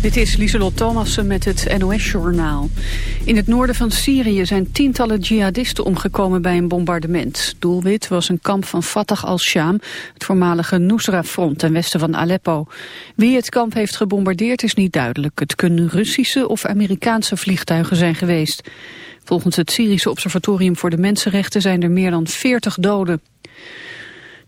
Dit is Lieselot Thomassen met het NOS-journaal. In het noorden van Syrië zijn tientallen jihadisten omgekomen bij een bombardement. Doelwit was een kamp van Fatah al-Sham, het voormalige Nusra-front ten westen van Aleppo. Wie het kamp heeft gebombardeerd is niet duidelijk. Het kunnen Russische of Amerikaanse vliegtuigen zijn geweest. Volgens het Syrische Observatorium voor de Mensenrechten zijn er meer dan 40 doden.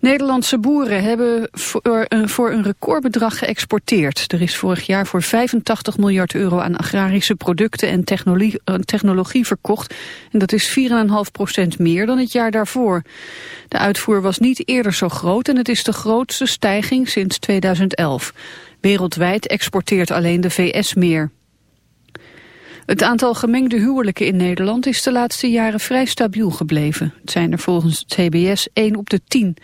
Nederlandse boeren hebben voor een, voor een recordbedrag geëxporteerd. Er is vorig jaar voor 85 miljard euro aan agrarische producten en technologie, eh, technologie verkocht. En dat is 4,5 procent meer dan het jaar daarvoor. De uitvoer was niet eerder zo groot en het is de grootste stijging sinds 2011. Wereldwijd exporteert alleen de VS meer. Het aantal gemengde huwelijken in Nederland is de laatste jaren vrij stabiel gebleven. Het zijn er volgens het CBS 1 op de 10.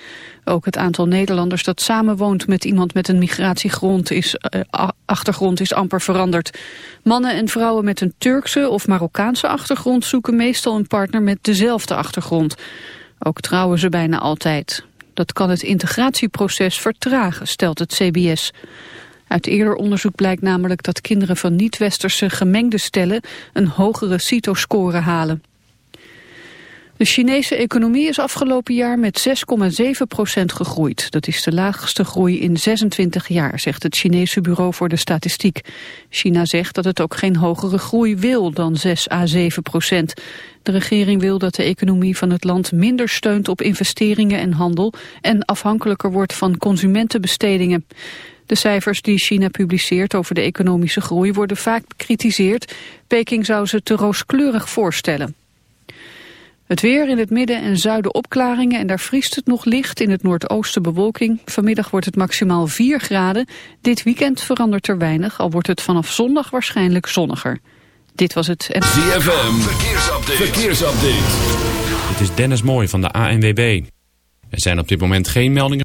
Ook het aantal Nederlanders dat samenwoont met iemand met een migratiegrond is, achtergrond is amper veranderd. Mannen en vrouwen met een Turkse of Marokkaanse achtergrond zoeken meestal een partner met dezelfde achtergrond. Ook trouwen ze bijna altijd. Dat kan het integratieproces vertragen, stelt het CBS. Uit eerder onderzoek blijkt namelijk dat kinderen van niet-westerse gemengde stellen een hogere CITO-score halen. De Chinese economie is afgelopen jaar met 6,7 procent gegroeid. Dat is de laagste groei in 26 jaar, zegt het Chinese Bureau voor de Statistiek. China zegt dat het ook geen hogere groei wil dan 6 à 7 procent. De regering wil dat de economie van het land minder steunt op investeringen en handel... en afhankelijker wordt van consumentenbestedingen. De cijfers die China publiceert over de economische groei worden vaak bekritiseerd. Peking zou ze te rooskleurig voorstellen. Het weer in het midden en zuiden opklaringen en daar vriest het nog licht. In het noordoosten bewolking. Vanmiddag wordt het maximaal 4 graden. Dit weekend verandert er weinig, al wordt het vanaf zondag waarschijnlijk zonniger. Dit was het... ZFM, verkeersupdate. verkeersupdate. Het is Dennis Mooij van de ANWB. Er zijn op dit moment geen meldingen.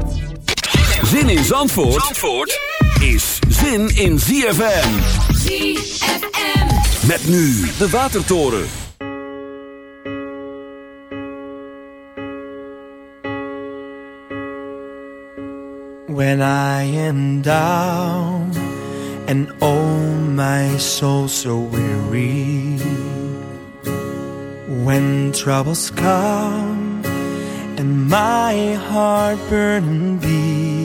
Zin in Zandvoort, Zandvoort is zin in ZFM. ZFM. Met nu de Watertoren. When I am down and oh my soul so weary When troubles come and my heart burn be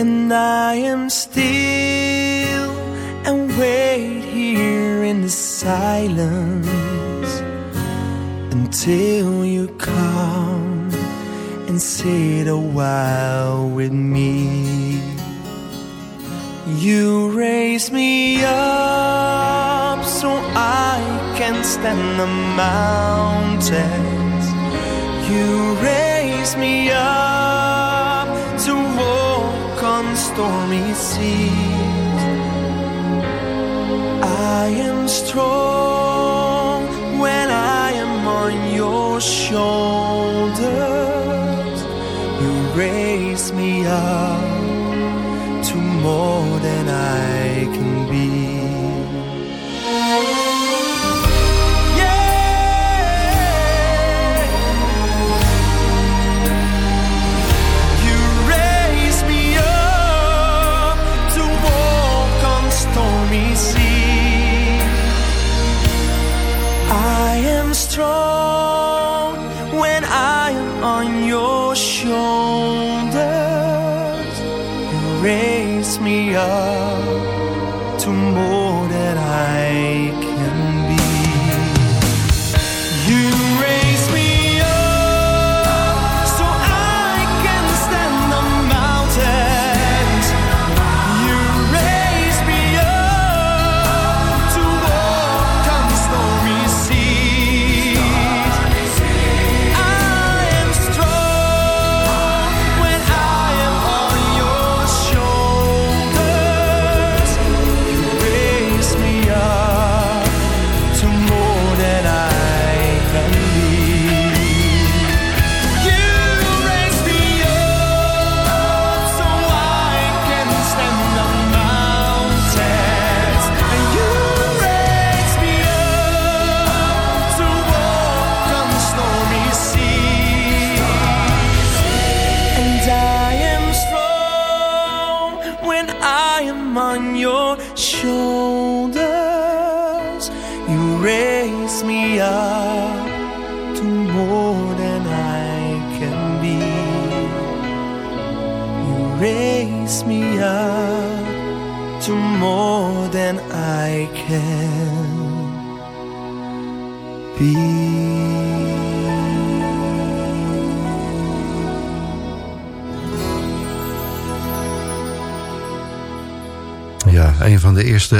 And I am still and wait here in the silence Until you come and sit a while with me. You raise me up so I can stand the mountains. You raise me up stormy seas. I am strong when I am on your shoulders. You raise me up to more than I can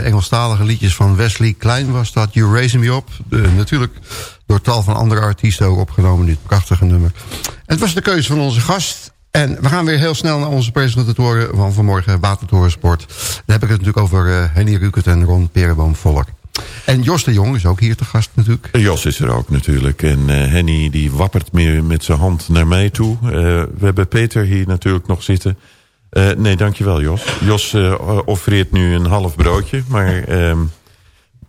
Engelstalige liedjes van Wesley Klein was dat. You Raise Me Up. Natuurlijk door tal van andere artiesten ook opgenomen. Dit prachtige nummer. Het was de keuze van onze gast. En we gaan weer heel snel naar onze presentatoren van vanmorgen. Watertorensport. Daar heb ik het natuurlijk over eh, Henny Rukert en Ron Perenboom-Volk. En Jos de Jong is ook hier te gast natuurlijk. Jos is er ook natuurlijk. En eh, Henny die wappert meer met zijn hand naar mij toe. Eh, we hebben Peter hier natuurlijk nog zitten. Eh, nee, dankjewel Jos. Jos eh, offereert nu een half broodje. Maar ehm,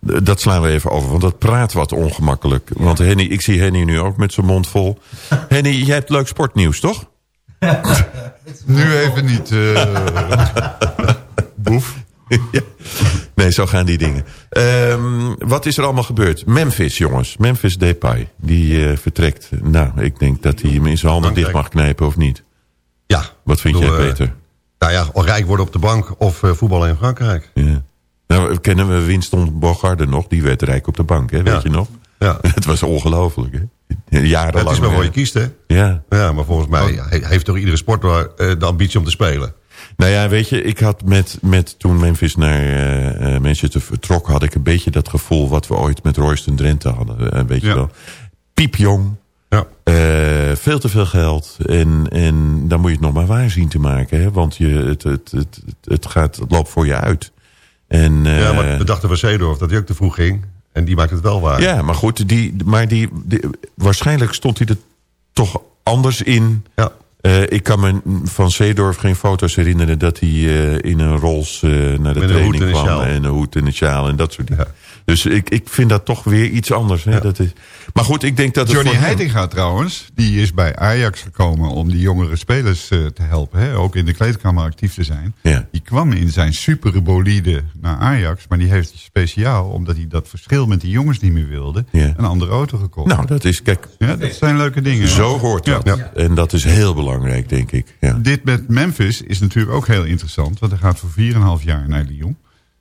dat slaan we even over. Want dat praat wat ongemakkelijk. Want Henny, ik zie Henny nu ook met zijn mond vol. Henny, jij hebt leuk sportnieuws, toch? Nu even niet. eh boef. Ja. Nee, zo gaan die dingen. Ehm, wat is er allemaal gebeurd? Memphis, jongens. Memphis Depay. Die eh, vertrekt. Nou, ik denk dat hij hem in zijn handen dicht mag knijpen of niet. Ja. Wat vind jij, Peter? Nou ja, rijk worden op de bank of eh, voetballen in Frankrijk. Ja. Nou, kennen we Winston Bogarde nog? Die werd rijk op de bank, hè? Weet Ja. je nog? Ja. Het was ongelooflijk, hè? Jarenlang. Het is maar waar je kiest, hè? Ja. Ja, maar volgens mij he- heeft toch iedere sporter eh, de ambitie om te spelen. Nou ja, weet je, ik had met, met toen Memphis naar eh, Manchester vertrok... had ik een beetje dat gevoel wat we ooit met Royston Drenthe hadden. weet je Ja. wel. Piepjong. Ja. Eh, veel te veel geld. En, en dan moet je het nog maar waar zien te maken. Hè? Want je, het, het, het, het, gaat, het loopt voor je uit. En, eh, Ja, maar we dachten van Zeedorf dat hij ook te vroeg ging. En die maakt het wel waar. ja, maar goed, die, maar die, die- waarschijnlijk stond hij er toch anders in. Ja. Eh, ik kan me van Zeedorf geen foto's herinneren dat hij eh, in een Rolls eh, naar de Met training een kwam. sjaal. En een hoed en een sjaal en dat soort dingen. Ja. Dus ik, ik vind dat toch weer iets anders. Hè? Ja. Dat is, maar goed, ik denk dat het Johnny voor hem- Heitinga trouwens, die is bij Ajax gekomen om die jongere spelers eh, te helpen. Hè? Ook in de kleedkamer actief te zijn. Ja. Die kwam in zijn superbolide naar Ajax. Maar die heeft speciaal, omdat hij dat verschil met die jongens niet meer wilde... Ja. een andere auto gekocht. Nou, dat is, kijk, ja, dat zijn leuke dingen. zo hoort dat. Ja. En dat is heel belangrijk, denk ik. Ja. Dit met Memphis is natuurlijk ook heel interessant. Want hij gaat voor 4,5 jaar naar Lyon.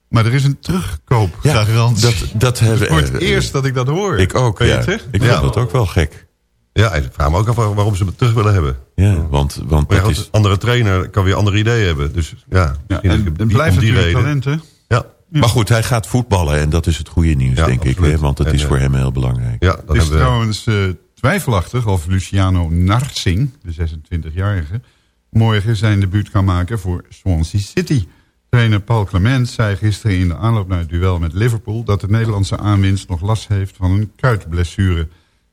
Maar er is een terugkoopgarantie. dat, dat hebben Voor het eh, eerst dat ik dat hoor. Ik ook, ja. Ik Ja. vond dat ook wel gek. Ja, en ik vraag me ook af waarom ze het terug willen hebben. Ja, want, want Maar ja, dat is... een andere trainer kan weer andere ideeën hebben. Dus ja, Ja, en, blijft die reden. talent, hè? Ja, Maar goed, hij gaat voetballen en dat is het goede nieuws, Ja, denk ik. Hè? Want het En, is eh, voor hem heel belangrijk. ja dat Het is hebben we. trouwens eh, twijfelachtig of Luciano Narsing, de 26-jarige, morgen zijn debuut kan maken voor Swansea City. Trainer Paul Clement zei gisteren in de aanloop naar het duel met Liverpool... dat de Nederlandse aanwinst nog last heeft van een kuitblessure.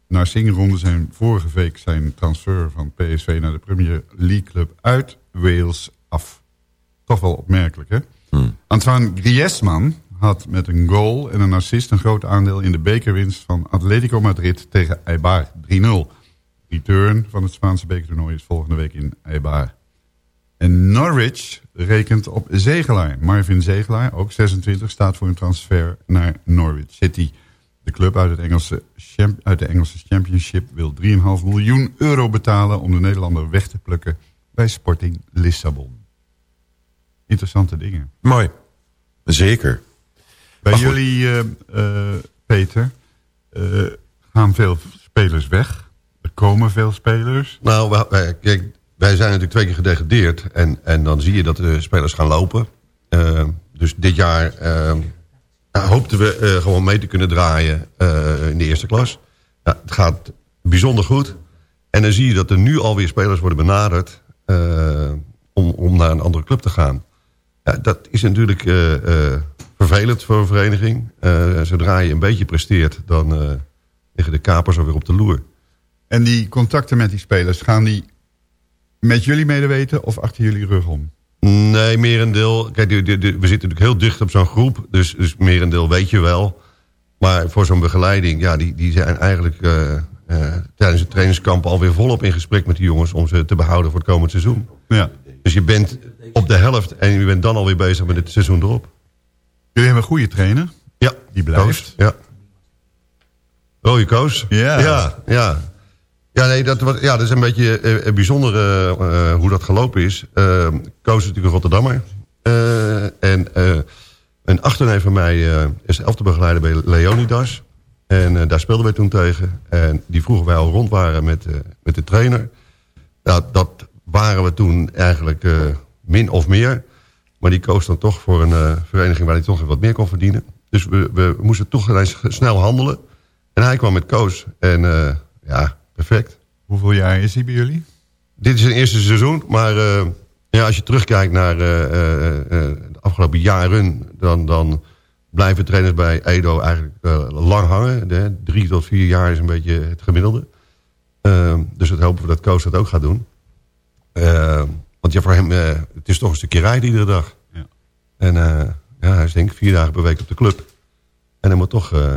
Narsing ronde zijn vorige week zijn transfer van PSV naar de Premier League club uit Wales af. Toch wel opmerkelijk, hè? Antoine Griezmann had met een goal en een assist... een groot aandeel in de bekerwinst van Atletico Madrid tegen Eibar 3-0. Return van het Spaanse bekertoernooi is volgende week in Eibar. En Norwich rekent op Zegelaar. Marvin Zegelaar, ook 26, staat voor een transfer naar Norwich City. De club uit, het Engelse, uit de Engelse Championship wil 3,5 miljoen euro betalen... om de Nederlander weg te plukken bij Sporting Lissabon. interessante dingen. Mooi. Zeker. Bij goed. jullie, eh, eh, Peter, eh, gaan veel spelers weg. Er komen veel spelers. Nou, wij, kijk, wij zijn natuurlijk twee keer gedegradeerd. En, en dan zie je dat de spelers gaan lopen. Dus dit jaar hoopten we gewoon mee te kunnen draaien in de eerste klas. Ja, het gaat bijzonder goed. En dan zie je dat er nu alweer spelers worden benaderd... om, om naar een andere club te gaan. Ja, dat is natuurlijk vervelend voor een vereniging. Eh, zodra je een beetje presteert, dan eh, liggen de kapers alweer op de loer. En die contacten met die spelers, gaan die met jullie medeweten of achter jullie rug om? Nee, merendeel. Kijk, de, de, de- we zitten natuurlijk heel dicht op zo'n groep. Dus, dus merendeel weet je wel. Maar voor zo'n begeleiding, ja, die, die zijn eigenlijk eh, tijdens het trainingskamp alweer volop in gesprek met die jongens om ze te behouden voor het komend seizoen. Ja. Dus je bent op de helft en je bent dan alweer bezig met het seizoen erop. Jullie hebben een goede trainer. Ja, Die blijft. Koos, ja. Rode Koos. Ja. Ja, ja. Ja, nee, dat, was, ja, dat is een beetje eh, bijzonder eh, hoe dat gelopen is. Eh, Koos is natuurlijk een Rotterdammer. En een achterneef van mij is elfde begeleider bij Leonidas. En daar speelden wij toen tegen. En die vroegen wij al rond waren met, met de trainer. Nou, dat waren we toen eigenlijk min of meer. Maar die koos dan toch voor een eh, vereniging waar hij toch wat meer kon verdienen. Dus we, we moesten toch snel handelen. En hij kwam met Koos. En eh, ja, perfect. Hoeveel jaar is hij bij jullie? Dit is zijn eerste seizoen. Maar eh, ja, als je terugkijkt naar de afgelopen jaren... Dan, dan blijven trainers bij Edo eigenlijk lang hangen. De, drie tot vier jaar is een beetje het gemiddelde. Eh, dus dat hopen we dat Koos dat ook gaat doen. Want ja, voor hem, eh, het is toch een stukje rijden iedere dag. Ja. En eh, ja, hij is denk ik vier dagen per week op de club. En hij moet toch eh,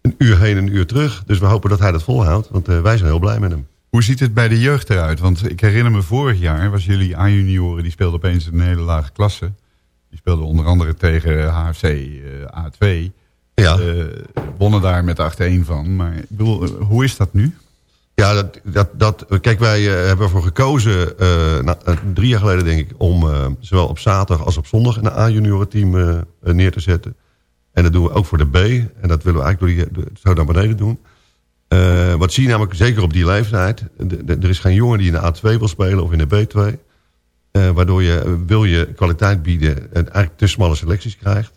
een uur heen en een uur terug. Dus we hopen dat hij dat volhoudt. Want wij zijn heel blij met hem. Hoe ziet het bij de jeugd eruit? Want ik herinner me vorig jaar was jullie A-junioren... die speelden opeens in een hele lage klasse. Die speelden onder andere tegen HFC eh, A2. Ja. Eh, wonnen daar met 8-1 van. Maar ik bedoel, hoe is dat nu? Ja, dat, dat, kijk, wij eh, hebben ervoor gekozen, eh, nou, eh, drie jaar geleden denk ik, om zowel op zaterdag als op zondag een A-juniorenteam neer te zetten. En dat doen we ook voor de B. En dat willen we eigenlijk door die, zo naar beneden doen. Wat zie je namelijk, zeker op die leeftijd, er is geen jongen die in de A2 wil spelen of in de B2. Eh, waardoor je, wil je kwaliteit bieden, en eigenlijk te smalle selecties krijgt.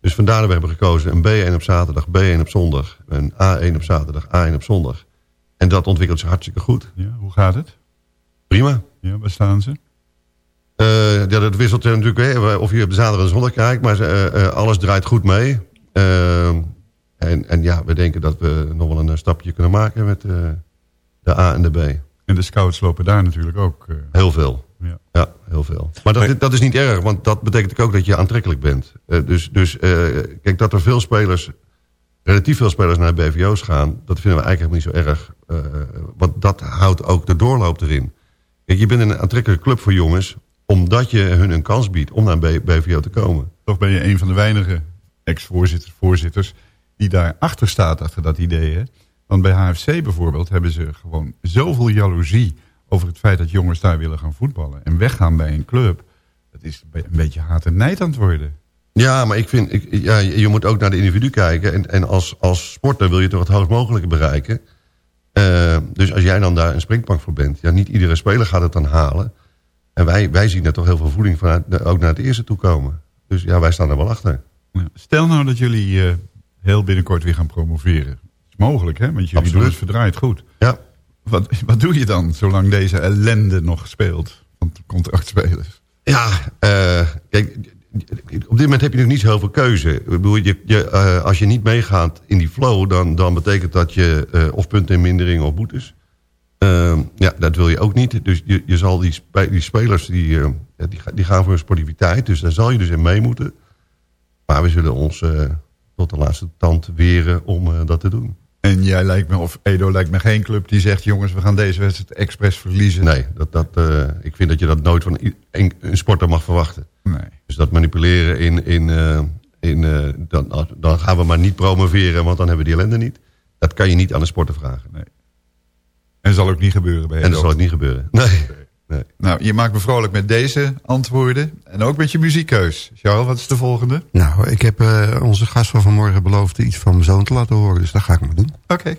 Dus vandaar dat we hebben gekozen een B1 op zaterdag, B1 op zondag, een A1 op zaterdag, A1 op zondag. En dat ontwikkelt zich hartstikke goed. Ja, hoe gaat het? Prima. Ja, waar staan ze? Eh, ja, dat wisselt eh, natuurlijk weer, of je op de zaterdag en zondag kijkt. Maar eh, eh, alles draait goed mee. Eh, en, en ja, we denken dat we nog wel een eh, stapje kunnen maken met eh, de A en de B. En de scouts lopen daar natuurlijk ook. eh, Heel veel. ja. Ja, heel veel. Maar dat, dat is niet erg, want dat betekent ook dat je aantrekkelijk bent. Eh, dus dus eh, kijk, dat er veel spelers, relatief veel spelers naar BVO's gaan... dat vinden we eigenlijk niet zo erg. Eh, want dat houdt ook de doorloop erin. Kijk, je bent een aantrekkelijke club voor jongens... omdat je hun een kans biedt om naar BVO te komen. Toch ben je een van de weinige ex-voorzitters voorzitters die daar achter staat, achter dat idee. Want bij HFC bijvoorbeeld hebben ze gewoon zoveel jaloezie over het feit dat jongens daar willen gaan voetballen. En weggaan bij een club. Dat is een beetje haat en nijd aan het worden. Ja, maar ik vind, ik, ja, je moet ook naar de individu kijken. En, en als, als sporter wil je toch het hoogst mogelijke bereiken. Eh, dus als jij dan daar een springplank voor bent... Ja, niet iedere speler gaat het dan halen. En wij, wij zien er toch heel veel voeding vanuit, de- ook naar het eerste toe komen. Dus ja, wij staan er wel achter. Stel nou dat jullie eh, heel binnenkort weer gaan promoveren. Dat is mogelijk, hè? Want jullie Absoluut. doen het verdraaid goed. Ja, Wat, wat doe je dan zolang deze ellende nog speelt van contractspelers? ja eh, kijk, op dit moment heb je nog niet zo heel veel keuze. Ik bedoel, je, je, eh, als je niet meegaat in die flow... dan, dan betekent dat je eh, of punten in mindering of boetes... Ehm, ja, dat wil je ook niet. Dus je, je zal die, spe- die spelers, die, eh, die, die gaan voor hun sportiviteit. Dus daar zal je dus in mee moeten. Maar we zullen ons tot de laatste tand weren om dat te doen. En jij lijkt me, of Edo lijkt me geen club die zegt... jongens, we gaan deze wedstrijd expres verliezen. Nee, dat, dat, ik vind dat je dat nooit van een, een sporter mag verwachten. Nee. Dus dat manipuleren in... in, eh, in eh, dan, dan gaan we maar niet promoveren, want dan hebben we die ellende niet. Dat kan je niet aan de sporter vragen. En zal ook niet gebeuren bij En dat zal ook niet gebeuren. Nee. nee. Nou, je maakt me vrolijk met deze antwoorden. En ook met je muziekkeus. Charles, wat is de volgende? Nou, ik heb eh, onze gast van vanmorgen beloofd iets van mijn zoon te laten horen. Dus dat ga ik maar doen. Oké.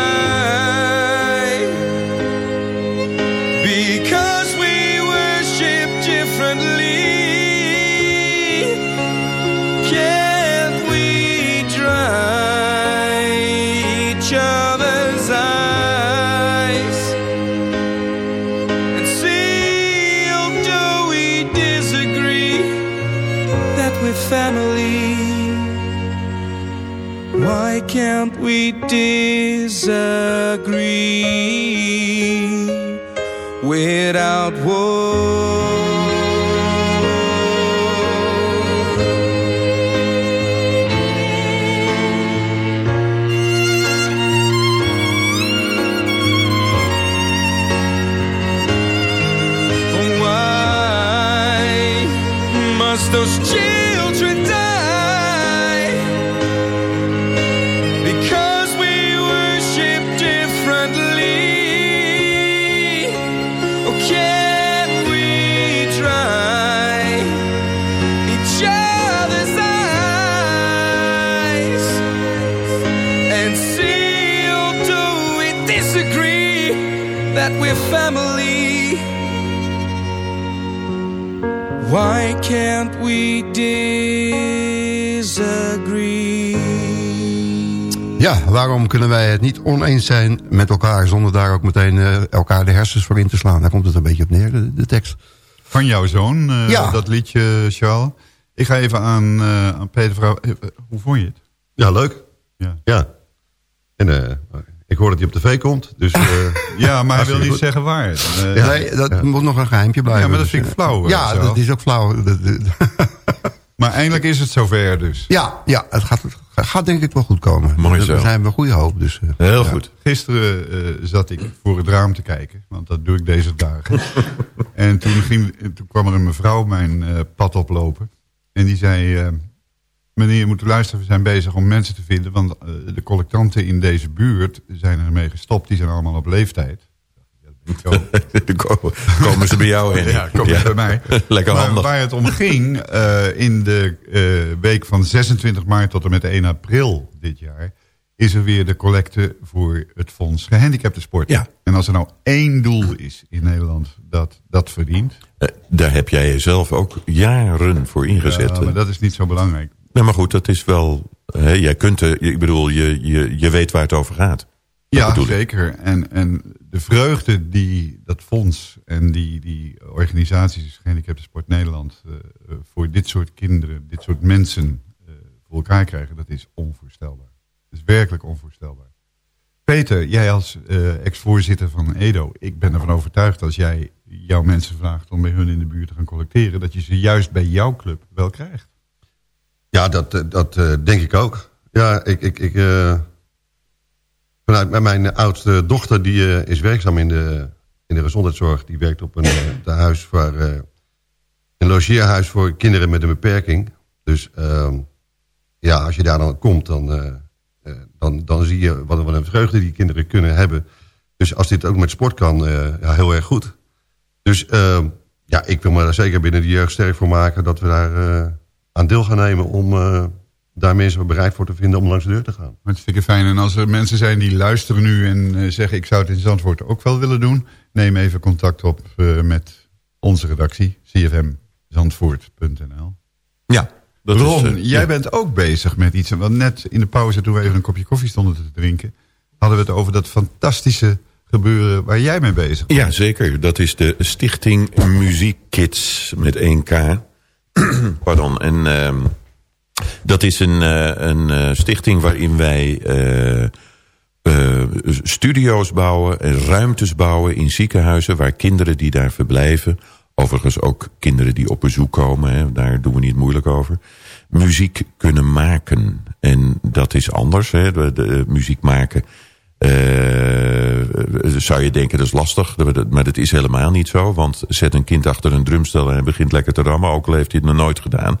Disagree. Without Why can't we disagree? Ja, waarom kunnen wij het niet oneens zijn met elkaar... zonder daar ook meteen eh, elkaar de hersens voor in te slaan? Daar komt het een beetje op neer, de, de tekst. Van jouw zoon, eh, Ja. dat liedje, Charles. Ik ga even aan, eh, aan Peter vragen. hoe vond je het? Ja, leuk. Ja, Ja. En eh, ik hoor dat hij op tv komt. Dus, eh, ja maar hij wil niet goed. zeggen waar. Eh, Ja. nee, dat ja. moet nog een geheimpje blijven. Ja, maar dat Dus, vind ik eh, flauw, Ja, dat is ook flauw. Maar eindelijk is het zover dus. ja, ja, het gaat, gaat denk ik wel goed komen. Mooi We- zo. We zijn bij goede hoop. Dus, Heel ja. goed. Gisteren eh, zat ik voor het raam te kijken, want dat doe ik deze dagen. en toen, ging, toen kwam er een mevrouw mijn eh, pad oplopen. En die zei, meneer, je moet luisteren, we zijn bezig om mensen te vinden. Want eh, de collectanten in deze buurt zijn ermee gestopt. Die zijn allemaal op leeftijd. Dan komen- komen ze bij jou heen. Ja, kom bij mij. Lekker maar handig. waar het om ging, eh, in de eh, week van 26 maart tot en met 1 april dit jaar... is er weer de collecte voor het Fonds Gehandicapten Sport. Ja. En als er nou één doel is in Nederland dat dat verdient... Daar heb jij jezelf ook jaren voor ingezet. Ja, maar dat is niet zo belangrijk. Nee, maar goed, dat is wel... Hè, jij kunt, er- ik bedoel, je, je, je weet waar het over gaat. Dat Ja, zeker. En, en de vreugde die dat fonds en die, die organisaties, Gehandicapten Sport Nederland, eh, eh, voor dit soort kinderen, dit soort mensen eh, voor elkaar krijgen, dat is onvoorstelbaar. Dat is werkelijk onvoorstelbaar. Peter, jij als eh, ex-voorzitter van EDO, ik ben ervan overtuigd als jij jouw mensen vraagt om bij hun in de buurt te gaan collecteren, dat je ze juist bij jouw club wel krijgt. Ja, dat, eh, dat eh, denk ik ook. Ja, ik... ik, ik eh, vanuit mijn- mijn oudste dochter, die is werkzaam in de, in de gezondheidszorg. Die werkt op een tehuis voor, eh, een logeerhuis voor kinderen met een beperking. Dus ehm, ja, als je daar dan komt, dan, dan, dan zie je wat, wat een vreugde die kinderen kunnen hebben. Dus als dit ook met sport kan, ja, heel erg goed. Dus ehm, ja, ik wil me daar zeker binnen de jeugd sterk voor maken... dat we daar aan deel gaan nemen om eh, daar mensen bereid voor te vinden om langs de deur te gaan. Hartstikke fijn. En als er mensen zijn die luisteren nu en eh, zeggen... ik zou het in Zandvoort ook wel willen doen... neem even contact op eh, met onze redactie, cfmzandvoort.nl. Ja, dat is, jij ja. bent ook bezig met iets. Want net in de pauze, toen we even een kopje koffie stonden te drinken... hadden we het over dat fantastische gebeuren waar jij mee bezig bent. Ja, zeker. Dat is de Stichting Muziekkids met 1K. Pardon. En ehm, dat is een, eh, een eh, stichting waarin wij eh, studio's bouwen... en ruimtes bouwen in ziekenhuizen... waar kinderen die daar verblijven... overigens ook kinderen die op bezoek komen... Hè, daar doen we niet moeilijk over... muziek kunnen maken. En dat is anders. Hè, de, muziek maken... Eh, zou je denken, dat is lastig. Maar dat is helemaal niet zo. Want zet een kind achter een drumstel en begint lekker te rammen. Ook al heeft hij het nog nooit gedaan.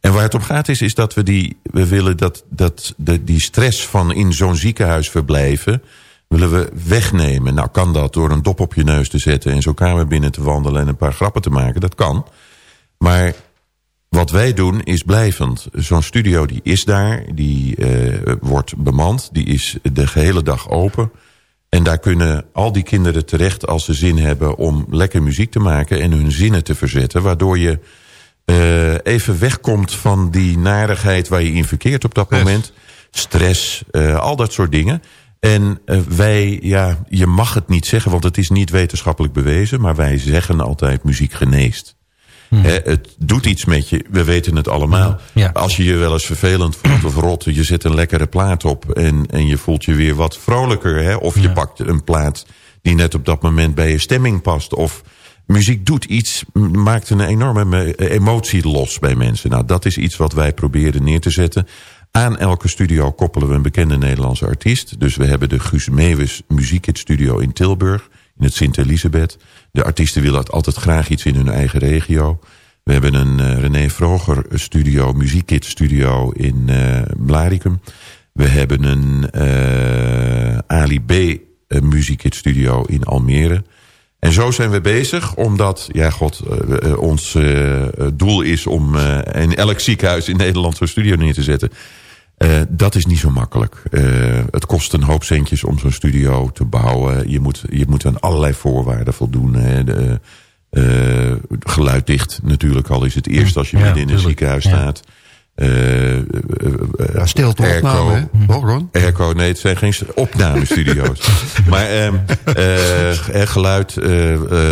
En waar het om gaat is, is dat we die... We willen dat, dat de, die stress van in zo'n ziekenhuis verblijven... willen we wegnemen. Nou kan dat door een dop op je neus te zetten... en zo'n kamer binnen te wandelen en een paar grappen te maken. Dat kan. Maar wat wij doen is blijvend. Zo'n studio die is daar, die eh, wordt bemand, die is de gehele dag open. En daar kunnen al die kinderen terecht als ze zin hebben om lekker muziek te maken en hun zinnen te verzetten. Waardoor je eh, even wegkomt van die narigheid waar je in verkeert op dat Stress. moment. Stress, eh, al dat soort dingen. En wij, ja, je mag het niet zeggen, want het is niet wetenschappelijk bewezen. Maar wij zeggen altijd muziek geneest. Hè, het doet iets met je, we weten het allemaal. Ja. Als je je wel eens vervelend voelt of rot, je zet een lekkere plaat op... en, en je voelt je weer wat vrolijker. Hè? Of je pakt een plaat die net op dat moment bij je stemming past. Of muziek doet iets, maakt een enorme me- emotie los bij mensen. Nou, dat is iets wat wij proberen neer te zetten. Aan elke studio koppelen we een bekende Nederlandse artiest. Dus we hebben de Guus Meeuwis Muziekhit Studio in Tilburg... in het Sint-Elisabeth. De artiesten willen altijd graag iets in hun eigen regio. We hebben een eh, René Vroger studio, Muziekkit studio in eh Blaricum. We hebben een eh, Ali B Muziekkit studio in Almere. En zo zijn we bezig, omdat, ja god, ons doel is om in elk ziekenhuis in Nederland zo'n studio neer te zetten. Eh, dat is niet zo makkelijk. Eh, het kost een hoop centjes om zo'n studio te bouwen. Je moet, je moet aan allerlei voorwaarden voldoen. Hè. De, eh, geluiddicht natuurlijk al is het eerst als je Ja, midden in een ziekenhuis Ja. staat. Ja, stilte airco. opname, Ron? Airco, nee, het zijn geen opnamestudio's. maar ehm, eh, eh, geluid,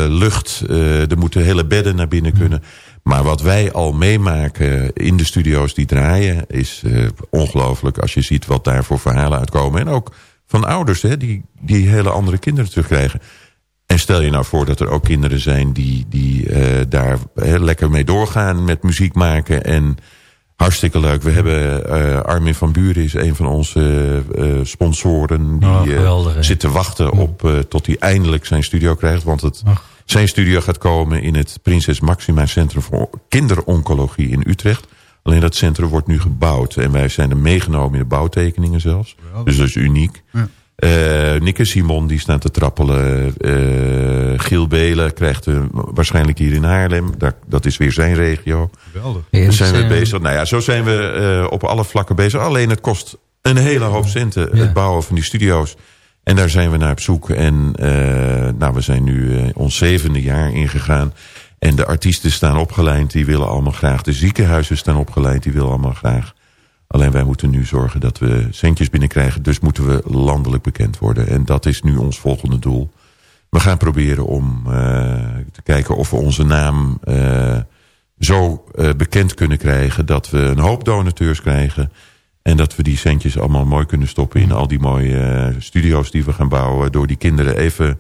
lucht, eh, er moeten hele bedden naar binnen kunnen. Maar wat wij al meemaken in de studio's die draaien... is eh, ongelooflijk als je ziet wat daar voor verhalen uitkomen. En ook van ouders hè, die, die hele andere kinderen terugkrijgen. En stel je nou voor dat er ook kinderen zijn die, die eh, daar hè, lekker mee doorgaan met muziek maken. En hartstikke leuk. We hebben eh, Armin van Buren is een van onze sponsoren. Die Oh, geweldig, zit te wachten op tot hij eindelijk zijn studio krijgt. Want het, zijn studio gaat komen in het Prinses Maxima Centrum voor Kinderoncologie in Utrecht. Alleen dat centrum wordt nu gebouwd. En wij zijn er meegenomen in de bouwtekeningen zelfs. Dus dat is uniek. Ja. Eh Nick en Simon die staan te trappelen. Eh Giel Belen krijgt eh, waarschijnlijk hier in Haarlem. Daar, dat is weer zijn regio. Geweldig. Zijn we zijn- bezig. Nou ja, zo zijn we eh, op alle vlakken bezig. Alleen het kost een hele hoop centen, Ja. het bouwen van die studio's. En daar zijn we naar op zoek. En eh, nou, we zijn nu eh, ons zevende jaar ingegaan. En de artiesten staan opgeleid, die willen allemaal graag. De ziekenhuizen staan opgeleid, die willen allemaal graag. Alleen wij moeten nu zorgen dat we centjes binnenkrijgen. Dus moeten we landelijk bekend worden. En dat is nu ons volgende doel. We gaan proberen om uh, te kijken of we onze naam zo bekend kunnen krijgen... dat we een hoop donateurs krijgen... en dat we die centjes allemaal mooi kunnen stoppen... in al die mooie studio's die we gaan bouwen... door die kinderen even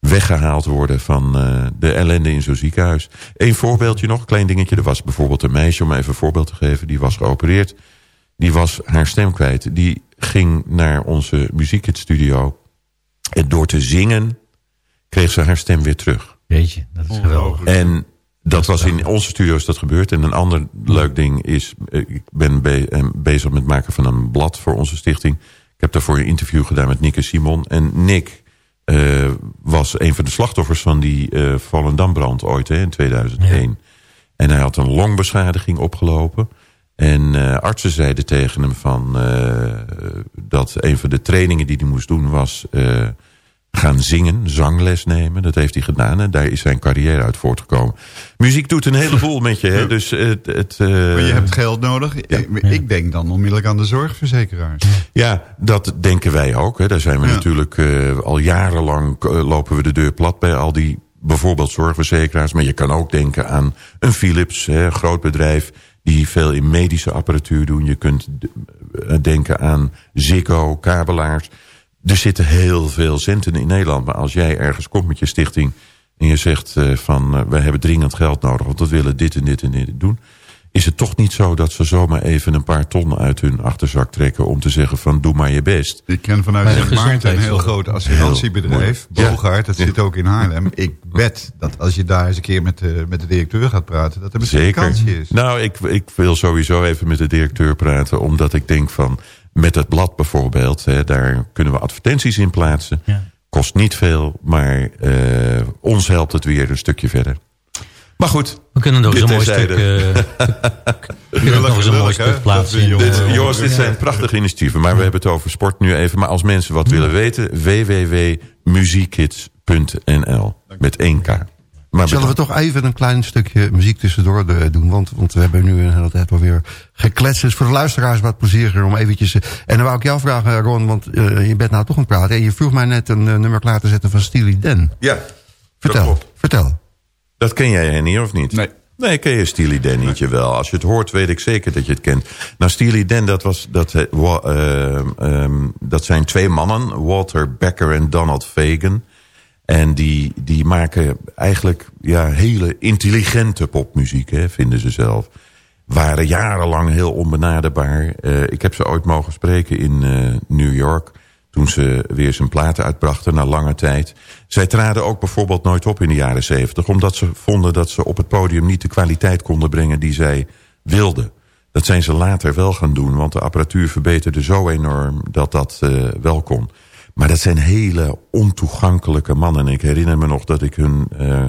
weggehaald worden van de ellende in zo'n ziekenhuis. Eén voorbeeldje nog, klein dingetje. Er was bijvoorbeeld een meisje, om even een voorbeeld te geven... die was geopereerd die was haar stem kwijt. Die ging naar onze muziekstudio. En door te zingen kreeg ze haar stem weer terug. Jeetje, dat is geweldig. En dat was in onze studio's dat gebeurd. En een ander leuk ding is... Ik ben be bezig met het maken van een blad voor onze stichting. Ik heb daarvoor een interview gedaan met Nick en Simon. En Nick uh, was een van de slachtoffers van die uh, Volendambrand ooit hè, in 2001. Ja. En hij had een longbeschadiging opgelopen... En uh, artsen zeiden tegen hem van dat een van de trainingen die hij moest doen was gaan zingen, zangles nemen. Dat heeft hij gedaan en daar is zijn carrière uit voortgekomen. Muziek doet een heleboel met je. Hè? Dus het, het, maar je hebt geld nodig. Ja. Ik, ik, denk dan onmiddellijk aan de zorgverzekeraars. Ja, dat denken wij ook. Hè. Daar zijn we ja. natuurlijk al jarenlang lopen we de deur plat bij al die bijvoorbeeld zorgverzekeraars. Maar je kan ook denken aan een Philips, hè, groot bedrijf die veel in medische apparatuur doen. Je kunt denken aan Ziggo, kabelaars. Er zitten heel veel centen in Nederland. Maar als jij ergens komt met je stichting... en je zegt uh, van, uh, wij hebben dringend geld nodig... want we willen dit en dit en dit doen is het toch niet zo dat ze zomaar even een paar ton uit hun achterzak trekken... om te zeggen van doe maar je best. Ik ken vanuit Sint Maarten een heel groot assurantiebedrijf. Bogaert, dat ja. zit ook in Haarlem. Ik bet dat als je daar eens een keer met de, met de directeur gaat praten... dat er misschien Zeker. een kansje is. Nou, ik, ik wil sowieso even met de directeur praten... omdat ik denk van met het blad bijvoorbeeld... Hè, daar kunnen we advertenties in plaatsen. Ja. Kost niet veel, maar uh, ons helpt het weer een stukje verder. Maar goed. We kunnen nog eens een mooi stuk, uh, we kunnen nog eens een mooi stuk plaatsen. Dit, jongens, dit zijn prachtige initiatieven. Maar we hebben het over sport nu even. Maar als mensen wat willen weten. www.muziekkids.nl Met 1K. Maar Zullen we toch even een klein stukje muziek tussendoor doen? Want, want we hebben nu een hele tijd alweer gekletst. Dus voor de luisteraars wat plezieriger om eventjes... En dan wou ik jou vragen, Ron, want uh, je bent nou toch aan het praten. En je vroeg mij net een uh, nummer klaar te zetten van Steely Dan. Ja, Vertel, vertel. Dat ken jij, Henny, of niet? Nee. Nee, ken je Steely Dan niet, nee. wel. Als je het hoort, weet ik zeker dat je het kent. Nou, Steely Dan, dat, was, dat, uh, um, dat zijn twee mannen. Walter Becker en Donald Fagan. En die, die maken eigenlijk ja, hele intelligente popmuziek, hè, vinden ze zelf. Waren jarenlang heel onbenaderbaar. Uh, ik heb ze ooit mogen spreken in uh, New York toen ze weer zijn platen uitbrachten na lange tijd. Zij traden ook bijvoorbeeld nooit op in de jaren zeventig... omdat ze vonden dat ze op het podium niet de kwaliteit konden brengen die zij wilden. Dat zijn ze later wel gaan doen, want de apparatuur verbeterde zo enorm dat dat uh, wel kon. Maar dat zijn hele ontoegankelijke mannen. En ik herinner me nog dat ik hun uh,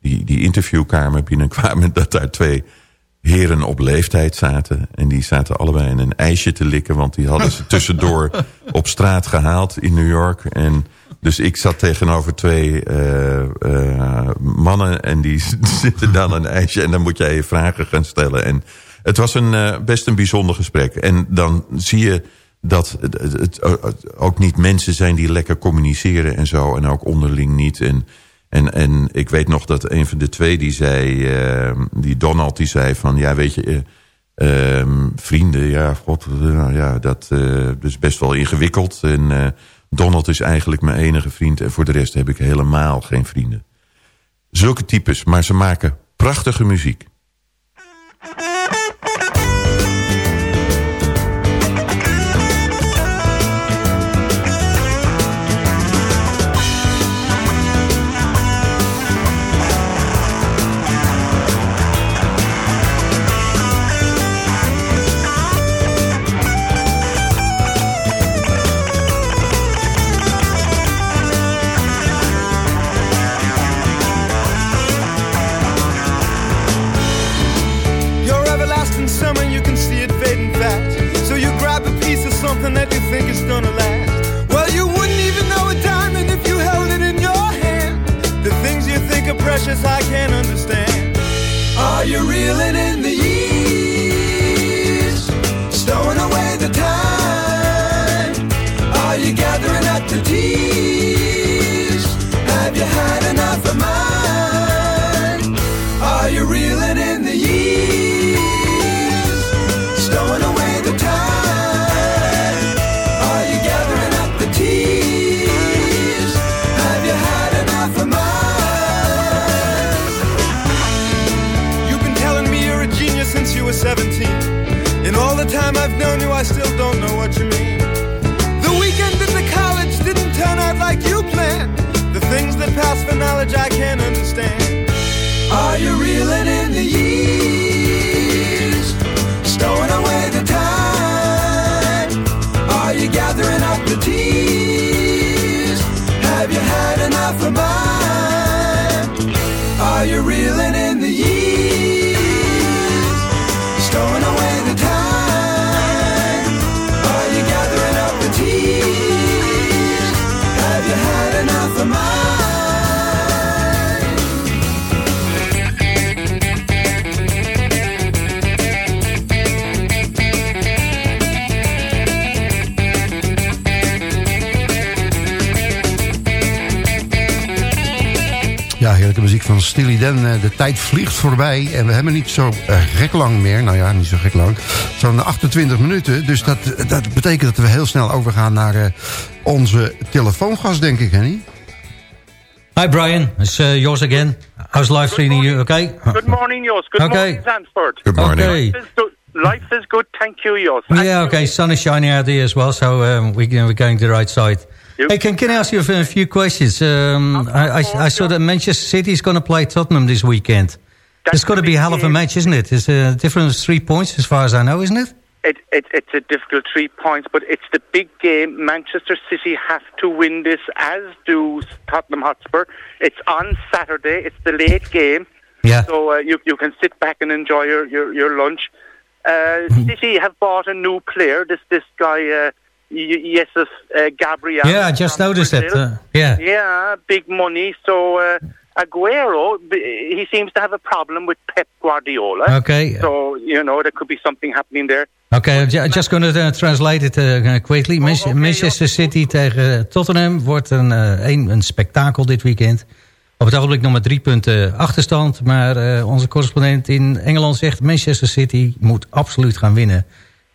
die, die interviewkamer binnenkwam... en dat daar twee heren op leeftijd zaten. En die zaten allebei in een ijsje te likken. Want die hadden ze tussendoor op straat gehaald in New York. En dus ik zat tegenover twee uh, uh, mannen. En die zitten dan een ijsje. En dan moet jij je vragen gaan stellen. En het was een, best een bijzonder gesprek. En dan zie je dat het, het, ook niet mensen zijn die lekker communiceren en zo. En ook onderling niet. En en, en ik weet nog dat een van de twee die zei, uh, die Donald, die zei van, ja weet je, uh, um, vrienden, ja, god, nou ja, dat is best wel ingewikkeld. En Donald is eigenlijk mijn enige vriend en voor de rest heb ik helemaal geen vrienden. Zulke types, maar ze maken prachtige muziek. precious I can't understand. Are you reeling in the diarrhea van Stilly Dan. Eh, De tijd vliegt voorbij en we hebben niet zo eh, gek lang meer. Nou ja, niet zo gek lang. Zo'n 28 minuten. Dus dat, dat betekent dat we heel snel overgaan naar eh, onze telefoongast, denk ik, Henny. Hi Brian, it's uh, yours again. How's life treating you? Okay. Good morning, Jos. Good Okay. morning, Zandvoort. Good morning. Okay. Life is good, life is good thank you, Jos. Yeah, okay. Sun is shining out here as well, so um, we, we're going to the right side. Hey, can, can I ask you a few questions? Um, I, I, I saw that Manchester City is going to play Tottenham this weekend. It's got to be a hell of a match, isn't it? It's a difference of three points, as far as I know, isn't it? It, it, it's a difficult three points, but it's the big game. Manchester City have to win this, as do Tottenham Hotspur. It's on Saturday. It's the late game. Yeah. So uh, you, you can sit back and enjoy your, your, your lunch. Uh, City have bought a new player. This this guy, uh, Y- Jesus uh, Gabriel. Yeah, I just noticed it. Brazil. Uh, yeah. Yeah, big money. So uh, Aguero, he seems to have a problem with Pep Guardiola. Okay. So you know there could be something happening there. Okay, I'm ju- just going to uh, translate it uh, quickly. Manche- Manchester City tegen Tottenham wordt een, uh, een, een spektakel dit weekend. Op het ogenblik nog maar drie punten achterstand. Maar uh, onze correspondent in Engeland zegt... Manchester City moet absoluut gaan winnen.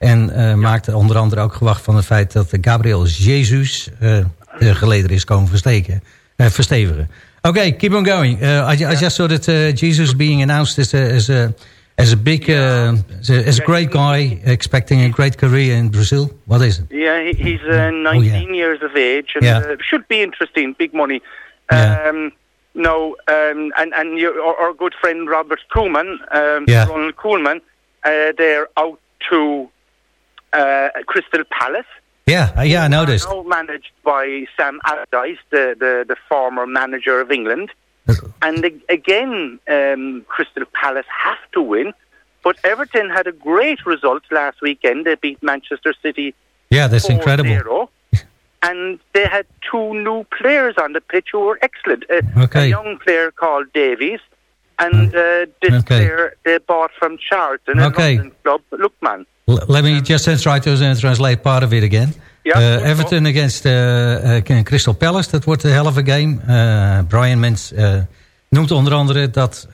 En uh, maakt onder andere ook gewacht van het feit... dat Gabriel Jesus uh, de geleder is komen versteken, uh, verstevigen. Okay, keep on going. Uh, I, I just saw that uh, Jesus being announced as a, as a, as a big, uh, as, a, great guy, expecting a great career in Brazil. What is it? Yeah, he, he's uh, 19 years of age and Yeah. uh, should be interesting. Big money. Yeah. Um, no, um, and and your, our, our good friend Robert Koolman, um, Yeah. Ronald Koolman, uh, they're out to uh, Crystal Palace. Yeah, uh, yeah, I noticed. Now managed by Sam Allardyce, the, the, the former manager of England. And again, um, Crystal Palace have to win. But Everton had a great result last weekend. They beat Manchester City Yeah, that's incredible. 4-0. and they had two new players on the pitch who were excellent. A, Okay. a young player called Davies, and uh, this Okay. player they bought from Charlton, a Okay. London club. Look, man. L- let me just try to uh, translate part of it again. Yeah, Uh. Everton against uh, Crystal Palace, dat wordt of a game. Uh, Brian Mens noemt onder andere dat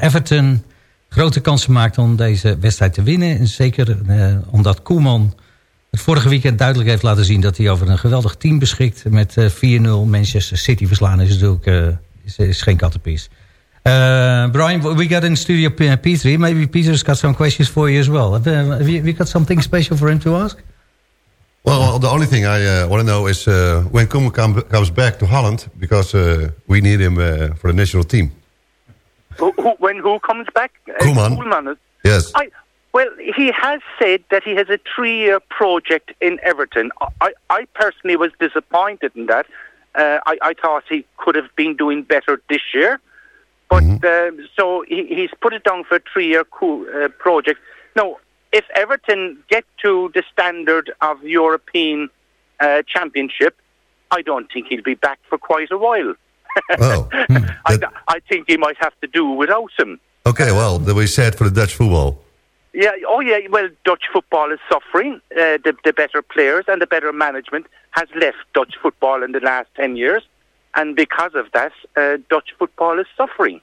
Everton grote kansen maakt om deze wedstrijd te winnen. En zeker omdat Koeman het vorige weekend duidelijk heeft laten zien... dat hij over een geweldig team beschikt. Met uh, 4-0 Manchester City verslaan is natuurlijk is, is geen kattenpies. Uh, Brian, we got in studio P- Peter. Maybe Peter's got some questions for you as well. Have, uh, have you, have you got something special for him to ask? Well, the only thing I uh, want to know is uh, when Koeman come, comes back to Holland, because uh, we need him uh, for the national team. Who, who, when who comes back? Uh, Koeman. Koeman Yes. I, well, he has said that he has a three-year project in Everton. I, I personally was disappointed in that. Uh, I, I thought he could have been doing better this year. But uh, so he, he's put it down for a three-year co- uh, project. Now, if Everton get to the standard of European uh, Championship, I don't think he'll be back for quite a while. Oh, I, I think he might have to do without him. okay, well, that we said for the Dutch football. Yeah, oh yeah, well, Dutch football is suffering. Uh, the, the better players and the better management has left Dutch football in the last 10 years. And because of that, uh, Dutch football is suffering.